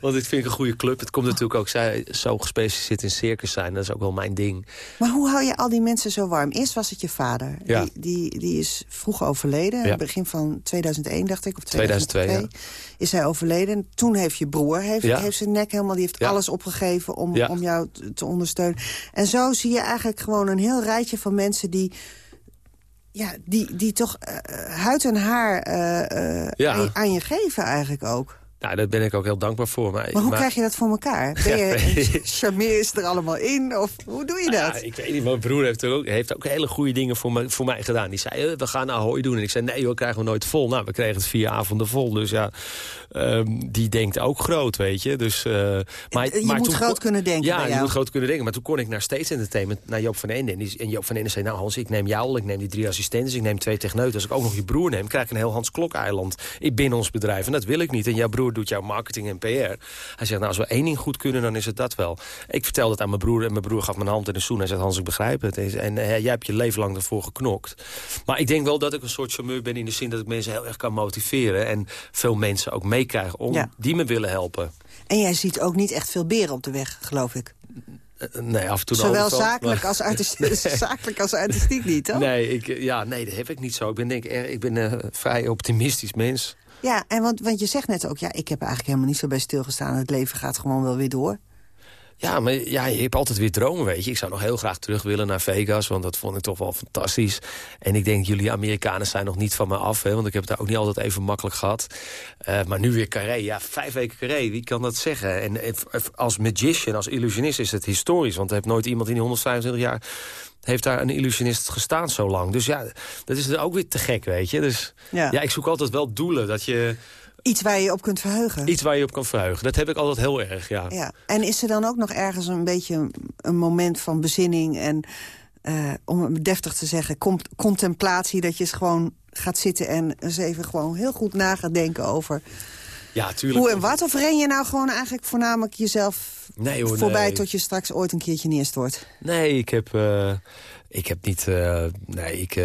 Want dit vind ik een goede club. Het komt natuurlijk ook zij, zo gespecialiseerd in circus zijn. Dat is ook wel mijn ding. Maar hoe hou je al die mensen zo warm? Eerst was het je vader. Ja. Die, die, die is vroeg overleden. Ja. Begin van 2001, dacht ik. Of 2002, 2002 is hij overleden. Toen heeft je broer heeft, heeft zijn nek helemaal... die heeft alles opgegeven om, om jou te- te ondersteunen. En zo zie je eigenlijk gewoon een heel rijtje van mensen... die ja, die, die toch eh, huid en haar eh, eh, Ja. aan je geven eigenlijk ook. Nou, daar ben ik ook heel dankbaar voor. Maar, Maar hoe krijg je dat voor elkaar? Ben je, charmeer is er allemaal in? Of hoe doe je dat? Ja, ik weet niet, mijn broer heeft ook, heeft ook hele goede dingen voor, me, voor mij gedaan. Die zei, eh, we gaan Ahoy doen. En ik zei, nee joh, krijgen we nooit vol. Nou, we kregen het vier avonden vol. Dus ja, ehm, die denkt ook groot, weet je. Dus, eh, maar, Je maar moet toen groot kunnen denken Ja, je moet groot kunnen denken. Maar toen kon ik naar States Entertainment, naar Joop van Ende. En, die, en Joop van Ende zei, nou Hans, ik neem jou al. Ik neem die drie assistenten, ik neem twee techneuten. Als ik ook nog je broer neem, krijg ik een heel Hans Klok-eiland binnen ons bedrijf. En dat wil ik niet. En jouw broer doet jouw marketing en PR. Hij zegt, nou, als we één ding goed kunnen, dan is het dat wel. Ik vertelde het aan mijn broer en mijn broer gaf een hand en een zoen. Hij zegt, Hans, ik begrijp het. En, eh, jij hebt je leven lang ervoor geknokt. Maar ik denk wel dat ik een soort charmeur ben in de zin dat ik mensen heel erg kan motiveren. En veel mensen ook meekrijgen om Ja. die me willen helpen. En jij ziet ook niet echt veel beren op de weg, geloof ik. Eh, Nee, af en toe Zowel zakelijk, maar- als artistiek, zakelijk als artistiek niet, toch? Nee, ik, eh, ja, nee, dat heb ik niet zo. Ik ben, denk, ik ben een vrij optimistisch mens. Ja, en want, want je zegt net ook, ja, ik heb eigenlijk helemaal niet zo bij stilgestaan. Het leven gaat gewoon wel weer door. Ja, maar ja, je hebt altijd weer dromen, weet je. Ik zou nog heel graag terug willen naar Vegas, want dat vond ik toch wel fantastisch. En ik denk, jullie Amerikanen zijn nog niet van me af, hè, want ik heb het daar ook niet altijd even makkelijk gehad. Uh, maar nu weer Carré, ja, vijf weken Carré, wie kan dat zeggen? En als magician, als illusionist is het historisch, want er heeft nooit iemand in die 125 jaar heeft daar een illusionist gestaan zo lang. Dus ja, dat is ook weer te gek, weet je. Dus ja, ja ik zoek altijd wel doelen, dat je... Iets waar je op kunt verheugen. Iets waar je op kan verheugen. Dat heb ik altijd heel erg, ja. ja. En is er dan ook nog ergens een beetje een moment van bezinning... en uh, om het deftig te zeggen, contemplatie... dat je eens gewoon gaat zitten en eens even gewoon heel goed na gaat denken over... Ja, tuurlijk. Hoe en wat? Of ren je nou gewoon eigenlijk voornamelijk jezelf nee, hoor, voorbij... Nee. tot je straks ooit een keertje neerstort? Nee, ik heb, uh, ik heb niet... Uh, nee, ik...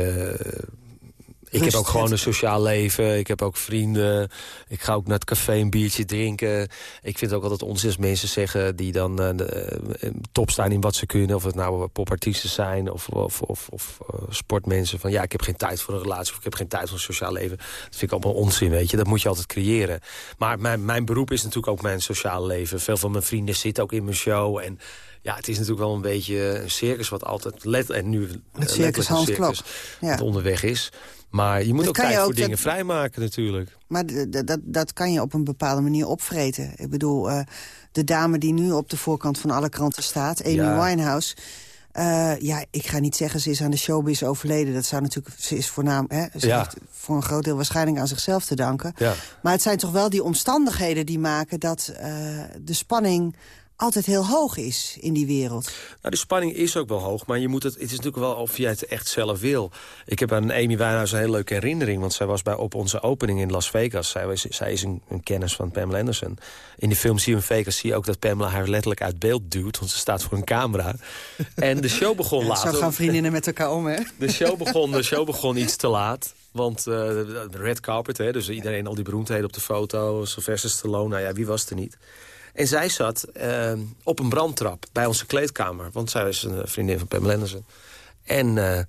Ik heb ook gewoon een sociaal leven. Ik heb ook vrienden. Ik ga ook naar het café een biertje drinken. Ik vind het ook altijd onzin als mensen zeggen... die dan uh, top staan in wat ze kunnen. Of het nou popartiesten zijn of, of, of, of uh, sportmensen. Van ja, ik heb geen tijd voor een relatie. Of ik heb geen tijd voor een sociaal leven. Dat vind ik allemaal onzin, weet je. Dat moet je altijd creëren. Maar mijn, mijn beroep is natuurlijk ook mijn sociale leven. Veel van mijn vrienden zitten ook in mijn show. En ja, het is natuurlijk wel een beetje een circus wat altijd... Let, en nu het circus Hans Klok. Ja. Wat onderweg is. Maar je moet ook tijd voor dingen vrijmaken natuurlijk. Maar dat, dat kan je op een bepaalde manier opvreten. Ik bedoel, uh, de dame die nu op de voorkant van alle kranten staat... Amy ja. Winehouse... Uh, ja, ik ga niet zeggen ze is aan de showbiz overleden. Dat zou natuurlijk, ze is voornaam, hè, ze ja. heeft voor een groot deel waarschijnlijk aan zichzelf te danken. Ja. Maar het zijn toch wel die omstandigheden die maken dat uh, de spanning altijd heel hoog is in die wereld. Nou, de spanning is ook wel hoog, maar je moet het, het is natuurlijk wel of jij het echt zelf wil. Ik heb aan Amy Winehouse een hele leuke herinnering... want zij was bij, op onze opening in Las Vegas. Zij, was, zij is een, een, kennis van Pamela Anderson. In die film zie je in Vegas zie je ook dat Pamela haar letterlijk uit beeld duwt... want ze staat voor een camera. en de show begon ja, later. Zo gaan vriendinnen met elkaar om, hè? De show begon, de show begon iets te laat. Want uh, de red carpet, hè, dus iedereen, al die beroemdheden op de foto... Sylvester Stallone, nou ja, wie was er niet... En zij zat uh, op een brandtrap bij onze kleedkamer. Want zij is een vriendin van Pam Anderson. En uh,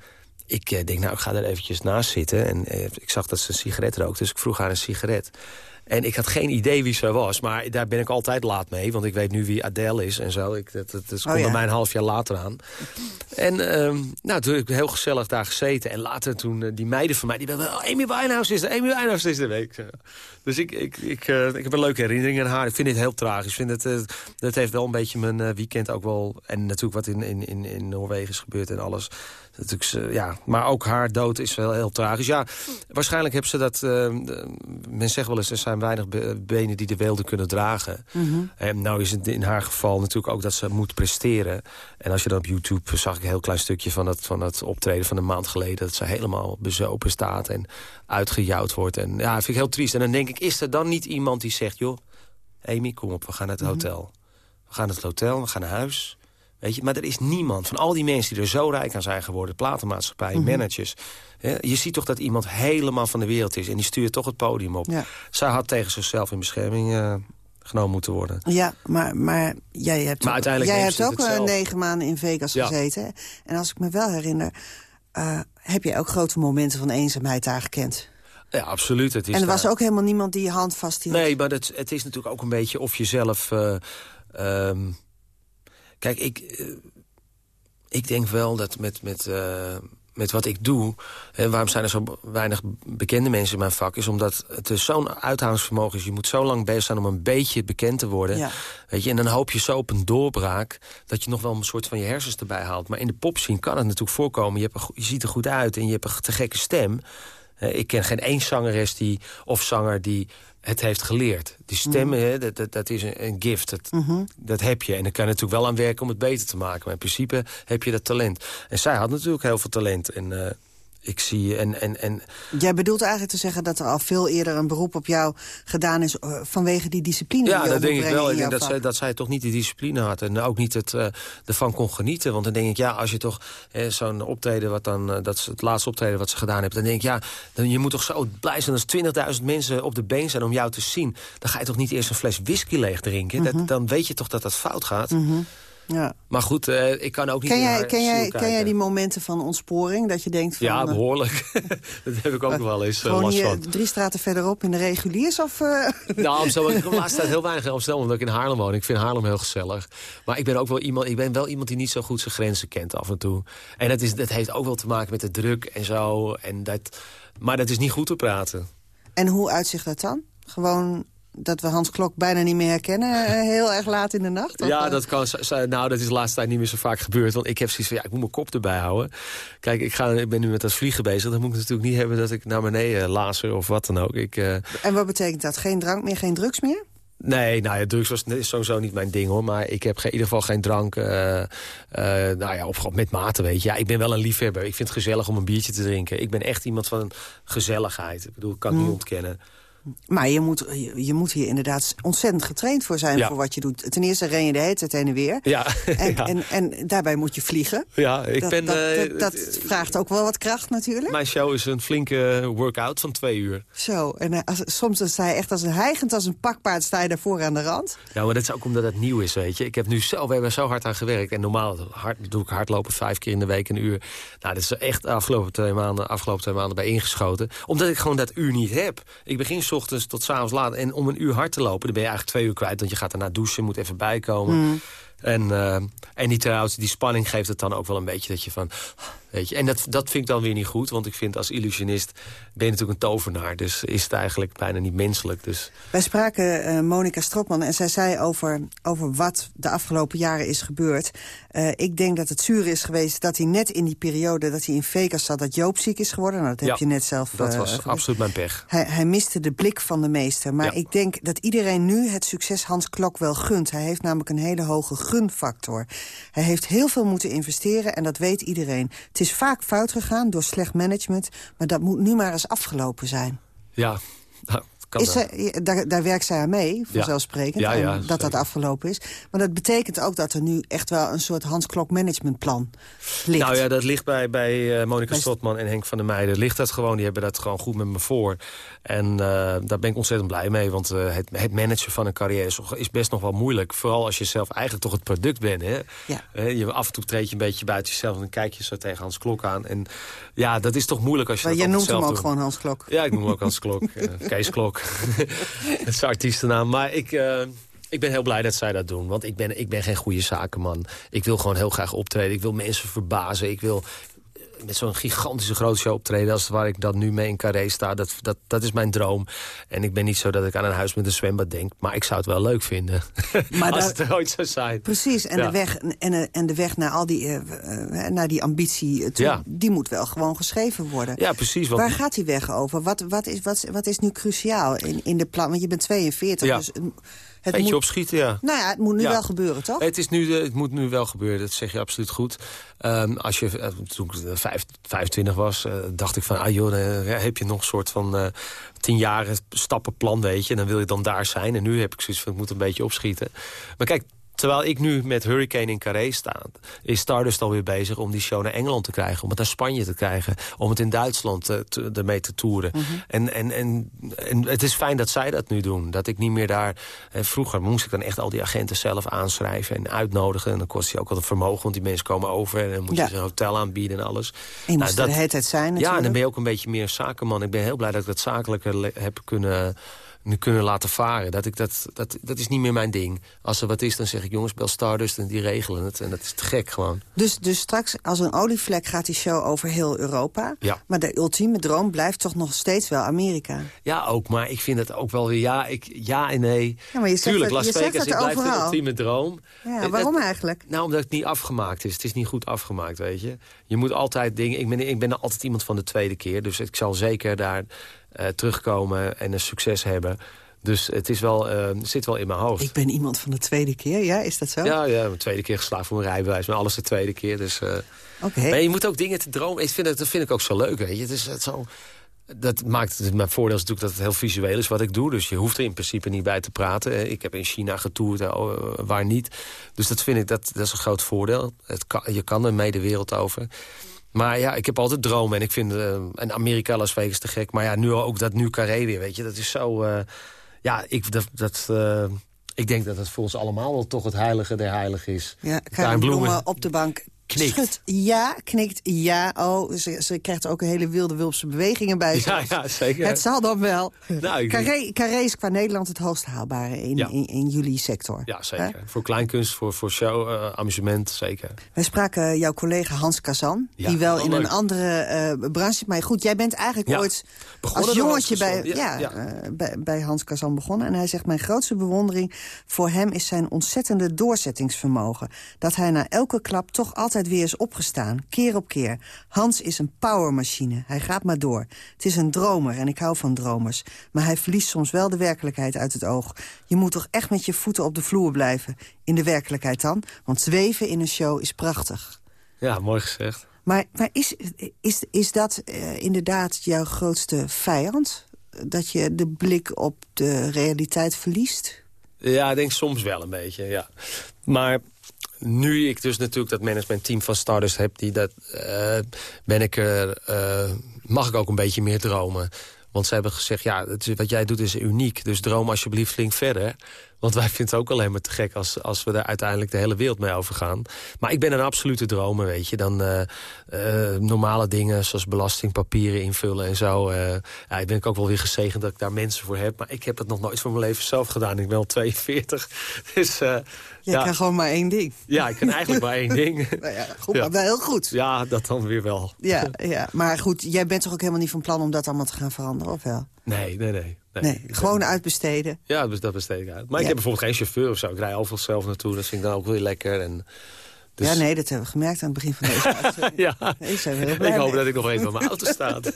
ik uh, denk, nou, ik ga er eventjes naast zitten. En ik zag dat ze een sigaret rookte, dus ik vroeg haar een sigaret. En ik had geen idee wie ze was, maar daar ben ik altijd laat mee. Want ik weet nu wie Adele is en zo. Ik, dat, dat, dat komt oh, ja. mij een half jaar later aan. En um, nou, toen heb ik heel gezellig daar gezeten. En later toen uh, die meiden van mij, die werden... Oh, Amy Winehouse is er, Amy Winehouse is er. Week. Dus ik, ik, ik, uh, ik heb een leuke herinnering aan haar. Ik vind dit heel tragisch. Ik vind het, uh, dat heeft wel een beetje mijn weekend ook wel... En natuurlijk wat in, in, in, in Noorwegen is gebeurd en alles. Natuurlijk, ja, maar ook haar dood is wel heel tragisch. Ja, waarschijnlijk hebben ze dat... men zegt wel eens, er zijn weinig benen die de weelde kunnen dragen. Mm -hmm. En nou is het in haar geval natuurlijk ook dat ze moet presteren. En als je dan op YouTube zag ik een heel klein stukje van het, van het optreden van een maand geleden... dat ze helemaal bezopen staat en uitgejouwd wordt. En ja, dat vind ik heel triest. En dan denk ik, is er dan niet iemand die zegt... joh, Amy, kom op, we gaan naar het -hmm. hotel. We gaan naar het hotel, we gaan naar huis... Weet je, maar er is niemand van al die mensen die er zo rijk aan zijn geworden... platenmaatschappijen, mm -hmm. managers... Hè, je ziet toch dat iemand helemaal van de wereld is... en die stuurt toch het podium op. Ja. Zij had tegen zichzelf in bescherming uh, genomen moeten worden. Ja, maar, maar jij hebt maar ook, jij hebt ook uh, negen maanden in Vegas ja. gezeten. En als ik me wel herinner... Uh, heb je ook grote momenten van eenzaamheid daar gekend? Ja, absoluut. Het is en er was ook helemaal niemand die je hand vasthield? Nee, maar het, het is natuurlijk ook een beetje of je zelf... Um, kijk, ik, uh, ik denk wel dat met, met, uh, met wat ik doe... en waarom zijn er zo weinig bekende mensen in mijn vak... is omdat het dus zo'n uithoudingsvermogen is. Je moet zo lang bezig zijn om een beetje bekend te worden. Ja. Weet je, en dan hoop je zo op een doorbraak... dat je nog wel een soort van je hersens erbij haalt. Maar in de popscene kan het natuurlijk voorkomen. Je, hebt een, je ziet er goed uit en je hebt een te gekke stem... Ik ken geen één zangeres die, of zanger die het heeft geleerd. Die stemmen, mm. hè, dat, dat, dat, is een, een gift. Dat, mm -hmm. dat heb je. En dan kan je natuurlijk wel aan werken om het beter te maken. Maar in principe heb je dat talent. En zij had natuurlijk heel veel talent. En uh, ik zie... En, en, en... Jij bedoelt eigenlijk te zeggen dat er al veel eerder een beroep op jou gedaan is... Uh, vanwege die discipline Ja, die dat denk ik wel. Ik denk dat zij, dat zij toch niet die discipline had. En ook niet het, uh, ervan kon genieten. Want dan denk ik, ja, als je toch zo'n optreden... Wat dan, uh, dat is het laatste optreden wat ze gedaan hebben... dan denk ik, ja, dan, je moet toch zo blij zijn als 20.000 mensen op de been zijn om jou te zien. Dan ga je toch niet eerst een fles whisky leeg drinken? Mhm. Mm -hmm. dat, dan weet je toch dat dat fout gaat? Mm -hmm. Ja. Maar goed, eh, ik kan ook niet Ken jij, haar ken, ziel jij, ken jij die momenten van ontsporing? Dat je denkt van... Ja, eh, behoorlijk. dat heb ik ook wel eens eh, Gewoon last van. drie straten verderop in de reguliers? Of, eh? Nou, Amsterdam, ik tijd heel weinig in Amsterdam, omdat ik in Haarlem woon. Ik vind Haarlem heel gezellig. Maar ik ben ook wel iemand, ik ben wel iemand die niet zo goed zijn grenzen kent af en toe. En dat, is, dat heeft ook wel te maken met de druk en zo. En dat, maar dat is niet goed te praten. En hoe uitzicht dat dan? Gewoon dat we Hans Klok bijna niet meer herkennen, eh, heel erg laat in de nacht? Of, Ja, eh? dat kan, nou, dat is de laatste tijd niet meer zo vaak gebeurd. Want ik heb zoiets van, ja, ik moet mijn kop erbij houden. Kijk, ik, ga, ik ben nu met dat vliegen bezig. Dan moet ik natuurlijk niet hebben dat ik naar beneden laser of wat dan ook. Ik, eh, En wat betekent dat? Geen drank meer, geen drugs meer? Nee, nou ja, drugs was is sowieso niet mijn ding hoor. Maar ik heb in ieder geval geen drank. eh, eh, nou ja, of gewoon met mate, weet je. Ja, ik ben wel een liefhebber. Ik vind het gezellig om een biertje te drinken. Ik ben echt iemand van gezelligheid. Ik bedoel, ik kan het niet Mm. ontkennen. Maar je moet, je, je moet hier inderdaad ontzettend getraind voor zijn Ja. voor wat je doet. Ten eerste ren je de hele tijd heen en weer. Ja, En, ja. en, en daarbij moet je vliegen. ja ik dat, ben... dat, eh, dat, dat vraagt ook wel wat kracht natuurlijk. Mijn show is een flinke workout van twee uur. Zo, en eh, als, soms dan sta je echt als een hijgend als een pakpaard sta je daarvoor aan de rand. Ja, maar dat is ook omdat het nieuw is, weet je. Ik heb nu zelf, we hebben zo hard aan gewerkt. En normaal hard, doe ik hardlopen vijf keer in de week een uur. Nou, dat is echt de afgelopen twee maanden, afgelopen twee maanden bij ingeschoten. Omdat ik gewoon dat uur niet heb. Ik begin ochtends tot 's avonds laat. En om een uur hard te lopen, dan ben je eigenlijk twee uur kwijt. Want je gaat daarna douchen, moet even bijkomen. Mm. En, eh, en die, trouwens, die spanning geeft het dan ook wel een beetje dat je van... Weet je, en dat, dat vind ik dan weer niet goed. Want ik vind als illusionist ben je natuurlijk een tovenaar. Dus is het eigenlijk bijna niet menselijk. Dus Wij spraken eh Monika Stropman en zij zei over, over wat de afgelopen jaren is gebeurd. Eh, ik denk dat het zuur is geweest dat hij net in die periode dat hij in Vegas zat... dat Joop ziek is geworden. Nou, dat heb Ja, je net zelf dat eh, was absoluut mijn pech. Hij, hij miste de blik van de meester. Maar Ja. ik denk dat iedereen nu het succes Hans Klok wel gunt. Hij heeft namelijk een hele hoge gunfactor. Hij heeft heel veel moeten investeren en dat weet iedereen. Het is vaak fout gegaan door slecht management... maar dat moet nu maar eens afgelopen zijn. Ja, nou, kan Is zij- daar, daar werkt zij aan mee, vanzelfsprekend, Ja, ja, en dat dat afgelopen is. Maar dat betekent ook dat er nu echt wel een soort Hans Klok managementplan ligt. Nou ja, dat ligt bij, bij eh, Monika Bij- Stotman en Henk van der Meijden. Ligt dat gewoon, die hebben dat gewoon goed met me voor. En eh, daar ben ik ontzettend blij mee. Want eh, het, het managen van een carrière is, is best nog wel moeilijk. Vooral als je zelf eigenlijk toch het product bent. Hè? Ja. Je, af en toe treed je een beetje buiten jezelf... en dan kijk je zo tegen Hans Klok aan. En ja, dat is toch moeilijk als je Maar dat jij noemt hem ook doet. gewoon Hans Klok. Ja, ik noem hem ook Hans Klok. Kees Klok. dat is artiestennaam. Maar ik... eh, ik ben heel blij dat zij dat doen. Want ik ben, ik ben geen goede zakenman. Ik wil gewoon heel graag optreden. Ik wil mensen verbazen. Ik wil met zo'n gigantische grote show optreden... als waar ik dan nu mee in Carré sta. Dat, dat, dat is mijn droom. En ik ben niet zo dat ik aan een huis met een zwembad denk. Maar ik zou het wel leuk vinden. Maar als daar- het er ooit zou zijn. Precies, en, Ja. de weg, en, en de weg naar, al die, eh, eh, naar die ambitie, eh, toe, Ja. die moet wel gewoon geschreven worden. Ja, precies. Want Waar gaat die weg over? Wat, wat, is, wat, wat is nu cruciaal in, in de plan? Want je bent 42, Ja. dus het, Beetje moet, opschieten, ja. nou ja, het moet nu Ja. wel gebeuren, toch? Het, is nu, eh, het moet nu wel gebeuren, dat zeg je absoluut goed. Ehm, als je, eh, toen ik eh, vijf- 25 was, eh, dacht ik van... ah joh, dan eh, heb je nog een soort van eh tien jaren stappenplan, weet je. En dan wil je dan daar zijn. En nu heb ik zoiets van, ik moet een beetje opschieten. Maar kijk, terwijl ik nu met Hurricane in Carré sta... is Stardust alweer bezig om die show naar Engeland te krijgen. Om het naar Spanje te krijgen. Om het in Duitsland eh, te, ermee te toeren. en, en, en, en het is fijn dat zij dat nu doen. Dat ik niet meer daar... eh, vroeger moest ik dan echt al die agenten zelf aanschrijven en uitnodigen. En dan kost je ook wel een vermogen, want die mensen komen over. En dan moet Ja. je ze een hotel aanbieden en alles. En je moest er dat- de hele tijd zijn ja, natuurlijk. en dan ben je ook een beetje meer zakenman. Ik ben heel blij dat ik dat zakelijker heb kunnen, nu kunnen laten varen. Dat, ik dat, dat, dat is niet meer mijn ding. Als er wat is, dan zeg ik jongens, bel Stardust en die regelen het. En dat is te gek gewoon. Dus, dus straks, als een olievlek, gaat die show over heel Europa. Ja. Maar de ultieme droom blijft toch nog steeds wel Amerika. Ja, ook, maar ik vind het ook wel weer ja, ik, ja en nee. Ja, maar je zegt Tuurlijk, het- Las Vegas, het ik blijf de ultieme droom. Ja, Eh, waarom dat- eigenlijk? Nou, omdat het niet afgemaakt is. Het is niet goed afgemaakt, weet je. Je moet altijd dingen... Ik ben, ik ben altijd iemand van de tweede keer. Dus ik zal zeker daar eh, terugkomen en een succes hebben. Dus het is wel, eh, zit wel in mijn hoofd. Ik ben iemand van de tweede keer, ja? Is dat zo? Ja, ja, mijn tweede keer geslaagd voor mijn rijbewijs. Maar alles de tweede keer. Dus, eh. Maar je moet ook dingen te dromen. Ik vind het, dat vind ik ook zo leuk, weet je. Het is het zo... Dat maakt het, mijn voordeel is natuurlijk dat het heel visueel is wat ik doe. Dus je hoeft er in principe niet bij te praten. Ik heb in China getoerd, oh, waar niet. Dus dat vind ik, dat, dat is een groot voordeel. Het kan, je kan er mee de wereld over. Maar ja, ik heb altijd dromen. En ik vind eh, en Amerika, Las Vegas te gek. Maar ja, nu ook dat nu Carré weer, weet je. Dat is zo... eh, ja, ik, dat, dat, eh, ik denk dat het voor ons allemaal wel toch het heilige der heiligen is. Ja, Karin Bloemen op de bank. Knikt. Schudt ja, knikt ja. Oh, ze, ze krijgt ook een hele wilde wulpse bewegingen bij Ja, zich. ja, zeker. Het zal dan wel. Nou, Carré, Carré is qua Nederland het hoogst haalbare in, Ja. in, in jullie sector. Ja, zeker. Voor kleinkunst, voor, voor show, eh, amusement, zeker. Wij spraken jouw collega Hans Kazan, Ja, die wel in leuk. een andere eh, branche zit. Maar goed, jij bent eigenlijk Ja, ooit begonnen als jongetje bij, ja, ja, ja. eh, bij, bij Hans Kazan begonnen. En hij zegt, mijn grootste bewondering voor hem is zijn ontzettende doorzettingsvermogen. Dat hij na elke klap toch altijd weer is opgestaan, keer op keer. Hans is een powermachine, hij gaat maar door. Het is een dromer en ik hou van dromers. Maar hij verliest soms wel de werkelijkheid uit het oog. Je moet toch echt met je voeten op de vloer blijven. In de werkelijkheid dan, want zweven in een show is prachtig. Ja, mooi gezegd. Maar, maar is, is, is dat eh, inderdaad jouw grootste vijand? Dat je de blik op de realiteit verliest? Ja, ik denk soms wel een beetje, ja. Maar nu ik dus natuurlijk dat managementteam van Stardust heb... Die dat, eh, ben ik er, eh, mag ik ook een beetje meer dromen. Want ze hebben gezegd, ja, het wat jij doet is uniek. Dus droom alsjeblieft flink verder. Want wij vinden het ook alleen maar te gek als, als we er uiteindelijk de hele wereld mee overgaan. Maar ik ben een absolute dromer, weet je. Dan eh, eh, normale dingen zoals belastingpapieren invullen en zo. eh ja, ik ben ook wel weer gezegend dat ik daar mensen voor heb. Maar ik heb dat nog nooit voor mijn leven zelf gedaan. Ik ben al 42. Dus, Je ja, kan gewoon maar één ding. ja, ik kan eigenlijk maar één ding. Nou ja, goed, maar wel heel goed. Ja, dat dan weer wel. Ja, ja, maar goed, jij bent toch ook helemaal niet van plan om dat allemaal te gaan veranderen, of wel? Nee, nee, nee. Nee, gewoon uitbesteden. Ja, dus dat besteed ik uit. Maar ik heb bijvoorbeeld geen chauffeur of zo. Ik rij overal zelf naartoe. Dat vind ik dan ook weer lekker. En, dus, Ja, nee, dat hebben we gemerkt aan het begin van deze uitzending. ja. Nee, zijn we Ik hoop mee. dat ik nog even van mijn auto staat.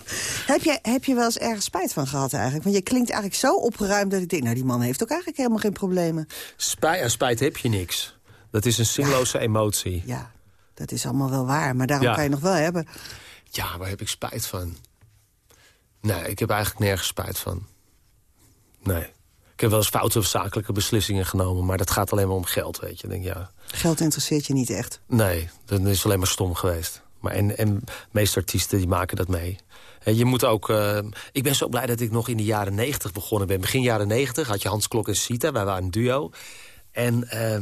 Heb je, heb je wel eens ergens spijt van gehad eigenlijk? Want je klinkt eigenlijk zo opgeruimd dat ik denk... nou, die man heeft ook eigenlijk helemaal geen problemen. Spijt, aan spijt heb je niks. Dat is een zinloze emotie. Ja, dat is allemaal wel waar, maar daarom Ja. kan je nog wel hebben. Ja, waar heb ik spijt van? Nee, ik heb eigenlijk nergens spijt van. Nee. Ik heb wel eens foute of zakelijke beslissingen genomen... maar dat gaat alleen maar om geld, weet je. Ik denk, ja, Geld interesseert je niet echt. Nee, dat is alleen maar stom geweest. Maar en, en meeste artiesten die maken dat mee. En je moet ook... eh, ik ben zo blij dat ik nog in de jaren 90 begonnen ben. Begin jaren 90 had je Hans Klok en Sita. Wij waren een duo. En eh,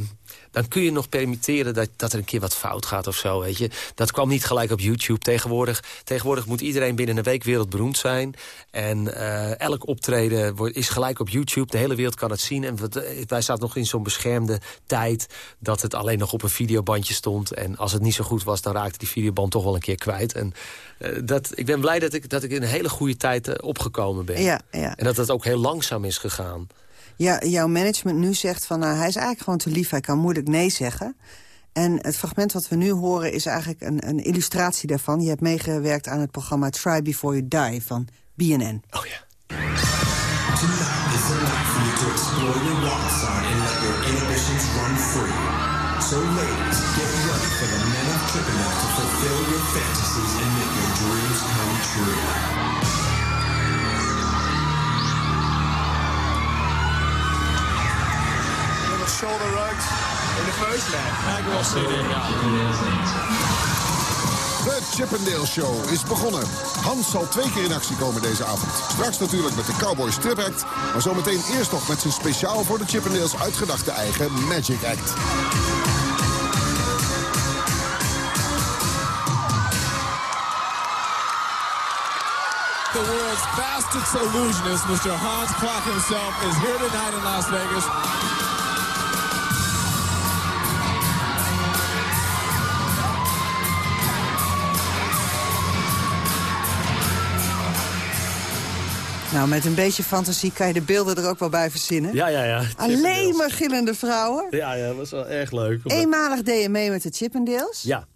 dan kun je nog permitteren dat, dat er een keer wat fout gaat of zo. Weet je. Dat kwam niet gelijk op YouTube. Tegenwoordig, tegenwoordig moet iedereen binnen een week wereldberoemd zijn. En eh, elk optreden wordt, is gelijk op YouTube. De hele wereld kan het zien. En eh, wij zaten nog in zo'n beschermde tijd... dat het alleen nog op een videobandje stond. En als het niet zo goed was, dan raakte die videoband toch wel een keer kwijt. En, eh, dat, ik ben blij dat ik, dat ik in een hele goede tijd opgekomen ben. Ja, ja. En dat het ook heel langzaam is gegaan. Ja, jouw management nu zegt van... Nou, hij is eigenlijk gewoon te lief, hij kan moeilijk nee zeggen. En het fragment wat we nu horen is eigenlijk een, een illustratie daarvan. Je hebt meegewerkt aan het programma Try Before You Die van BNN. Oh ja. Tonight is the night for you to explore your wild side and let your inhibitions run free. So ladies, get ready for the men of Chippendale to fulfill your fantasies and make your dreams come true. De feestleg. Ja, ik wil zitten, ja. De Chippendale Show is begonnen. Hans zal twee keer in actie komen deze avond. Straks natuurlijk met de Cowboy Strip Act. Maar zometeen eerst nog met zijn speciaal voor de Chippendales uitgedachte eigen Magic Act. The world's fastest illusionist, Mr. Hans Klock himself, is here tonight in Las Vegas. Nou, met een beetje fantasie kan je de beelden er ook wel bij verzinnen. Ja, ja, ja. Alleen maar gillende vrouwen. Ja, ja, dat was wel erg leuk. Omdat- Eenmalig deed je mee met de Chippendales. Ja,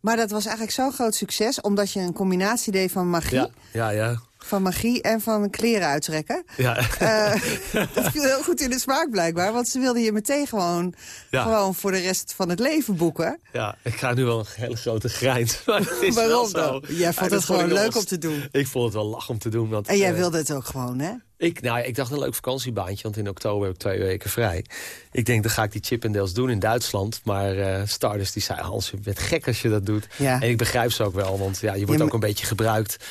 Maar dat was eigenlijk zo'n groot succes... omdat je een combinatie deed van magie, ja, ja, ja. Van magie en van kleren uittrekken. ja. Eh, dat viel heel goed in de smaak blijkbaar. Want ze wilden je meteen gewoon, Ja. gewoon voor de rest van het leven boeken. ja, ik ga nu wel een hele grote grijns. Maar het is Waarom wel zo. dan? Jij vond het gewoon leuk om te doen. Ik vond het wel lach om te doen. Want, En jij eh, wilde het ook gewoon, hè? Ik, nou, ik dacht een leuk vakantiebaantje, want in oktober heb ik twee weken vrij. Ik denk, dan ga ik die Chippendales doen in Duitsland. Maar eh Stardust die zei, Hans, je bent gek als je dat doet. Ja. En ik begrijp ze ook wel, want ja, je wordt Ja, ook een beetje gebruikt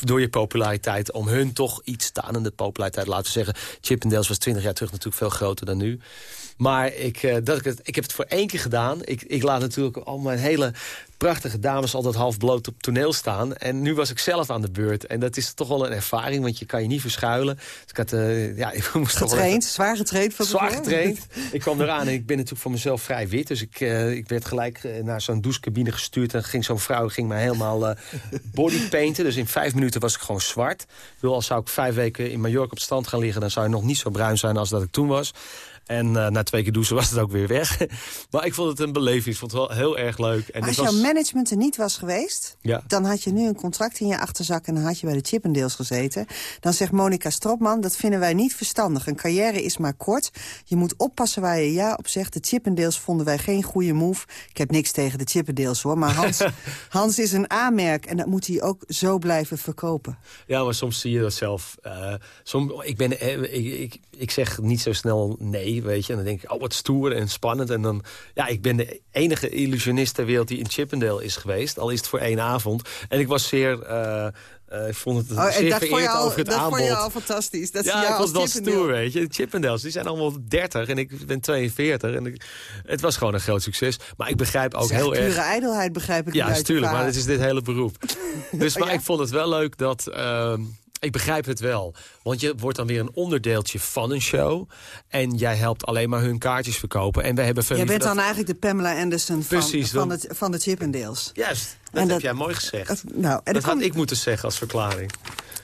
door je populariteit... om hun toch iets stanende populariteit, laten we zeggen. Chippendales was 20 jaar terug natuurlijk veel groter dan nu. Maar ik, eh, dat ik, het, ik heb het voor één keer gedaan. Ik, ik laat natuurlijk al mijn hele prachtige dames altijd half bloot op toneel staan. En nu was ik zelf aan de beurt. En dat is toch wel een ervaring, want je kan je niet verschuilen. Dus ik had, eh, ja, ik moest Getraind, even- zwaar getraind van Zwaar getraind. Ik kwam eraan en ik ben natuurlijk voor mezelf vrij wit. Dus ik, eh, ik werd gelijk naar zo'n douchecabine gestuurd. En ging zo'n vrouw ging mij helemaal eh bodypainten. Dus in vijf minuten was ik gewoon zwart. Ik bedoel, als zou ik vijf weken in Mallorca op het strand gaan liggen... dan zou je nog niet zo bruin zijn als dat ik toen was. En eh, na twee keer douchen was het ook weer weg. maar ik vond het een beleving. Ik vond het wel heel erg leuk. En Als dit was... jouw management er niet was geweest... Ja. dan had je nu een contract in je achterzak... en dan had je bij de Chippendales gezeten. Dan zegt Monica Stropman, dat vinden wij niet verstandig. Een carrière is maar kort. Je moet oppassen waar je ja op zegt. De Chippendales vonden wij geen goede move. Ik heb niks tegen de Chippendales, hoor. Maar Hans, Hans is een A-merk en dat moet hij ook zo blijven verkopen. Ja, maar soms zie je dat zelf. Eh, ik, ben, eh, ik, ik, ik zeg niet zo snel nee, weet je. En dan denk ik, oh, wat stoer en spannend. En dan, ja, ik ben de enige illusionist ter wereld die in Chippendale is geweest. Al is het voor één avond. En ik was zeer... eh, eh, ik vond het Oh, zeer dat vereerd al, over het dat aanbod. vond je al fantastisch. Dat ja, ik was wel stoer, weet je. Chippendales, die zijn allemaal 30 en ik ben 42. En ik- het was gewoon een groot succes. Maar ik begrijp ook heel erg... pure ijdelheid, begrijp ik. Ja, natuurlijk, maar het is dit hele beroep. Dus Oh, maar ja? ik vond het wel leuk dat... ehm, ik begrijp het wel. Want je wordt dan weer een onderdeeltje van een show. En jij helpt alleen maar hun kaartjes verkopen. En wij hebben veel Jij bent dan dat- eigenlijk de Pamela Anderson van, Precies, van, het, van de Chippendales. Juist, dat En heb dat- jij mooi gezegd. nou, en dat had kom- ik moeten zeggen als verklaring.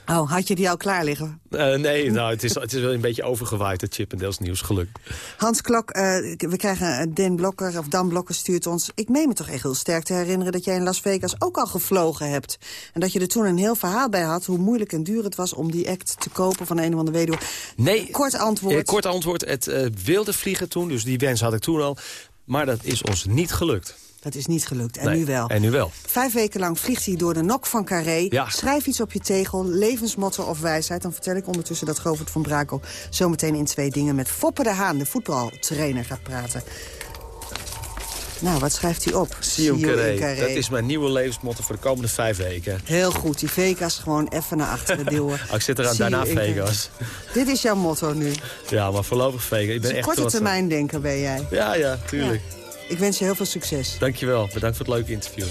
Oh, had je die al klaar liggen? Eh, nee, nou, het is, het is wel een beetje overgewaaid, het Chippendales nieuws, gelukkig. Hans Klok, eh, we krijgen eh, Dan Blokker, of Dan Blokker stuurt ons... ik meen me toch echt heel sterk te herinneren dat jij in Las Vegas ook al gevlogen hebt. En dat je er toen een heel verhaal bij had... hoe moeilijk en duur het was om die act te kopen van een of andere weduwe. Nee, Kort antwoord. Eh, kort antwoord, het eh, wilde vliegen toen, dus die wens had ik toen al. Maar dat is ons niet gelukt. Dat is niet gelukt, en Nee, nu wel. En nu wel. Vijf weken lang vliegt hij door de nok van Carré. Ja. Schrijf iets op je tegel, levensmotto of wijsheid. Dan vertel ik ondertussen dat Govert van Brakel... zometeen in twee dingen met Foppe de Haan, de voetbaltrainer, gaat praten. Nou, wat schrijft hij op? In Carré. Dat is mijn nieuwe levensmotto voor de komende vijf weken. Heel goed, die Vegas gewoon even naar achteren duwen. Oh, ik zit eraan daarna Vegas. Dit is jouw motto nu. Ja, maar voorlopig Vegas. Ik ben echt Korte op- termijn denken ben jij. Ja, ja, tuurlijk. Ik wens je heel veel succes. Dankjewel. Bedankt voor het leuke interview.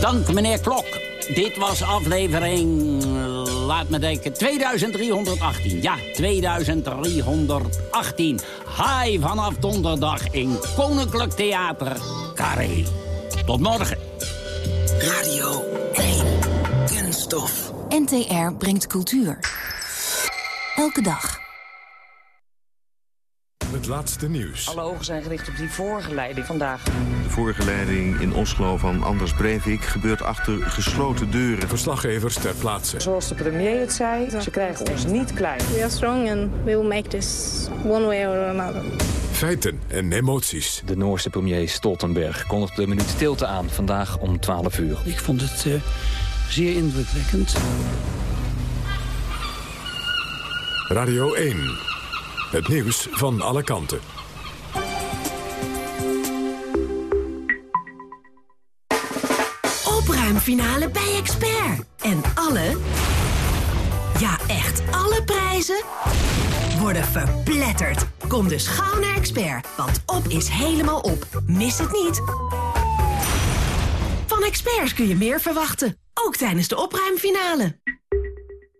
Dank meneer Klok. Dit was aflevering, laat me denken, 2318. Ja, 2318. Hi vanaf donderdag in Koninklijk Theater Carré. Tot morgen. Radio 1. Kunststof. NTR brengt cultuur. Elke dag. Het laatste nieuws. Alle ogen zijn gericht op die voorgeleiding vandaag. De voorgeleiding in Oslo van Anders Breivik gebeurt achter gesloten deuren. Verslaggevers ter plaatse. Zoals de premier het zei, ze krijgen ons niet klein. We are strong and we will make this one way or another. Feiten en emoties. De Noorse premier Stoltenberg kondigde de minuut stilte aan vandaag om 12 uur. Ik vond het eh, zeer indrukwekkend. Radio 1. Het nieuws van alle kanten. Opruimfinale bij Expert. En alle, ja echt alle prijzen worden verpletterd. Kom dus gauw naar Expert, want op is helemaal op. Mis het niet. Van experts kun je meer verwachten, ook tijdens de opruimfinale.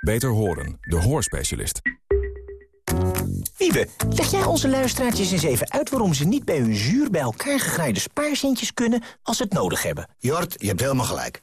Beter horen, de hoorspecialist. Wiebe, leg jij onze luisteraartjes eens even uit... waarom ze niet bij hun zuur bij elkaar gegraaide spaarcentjes kunnen als ze het nodig hebben? Jort, je hebt helemaal gelijk.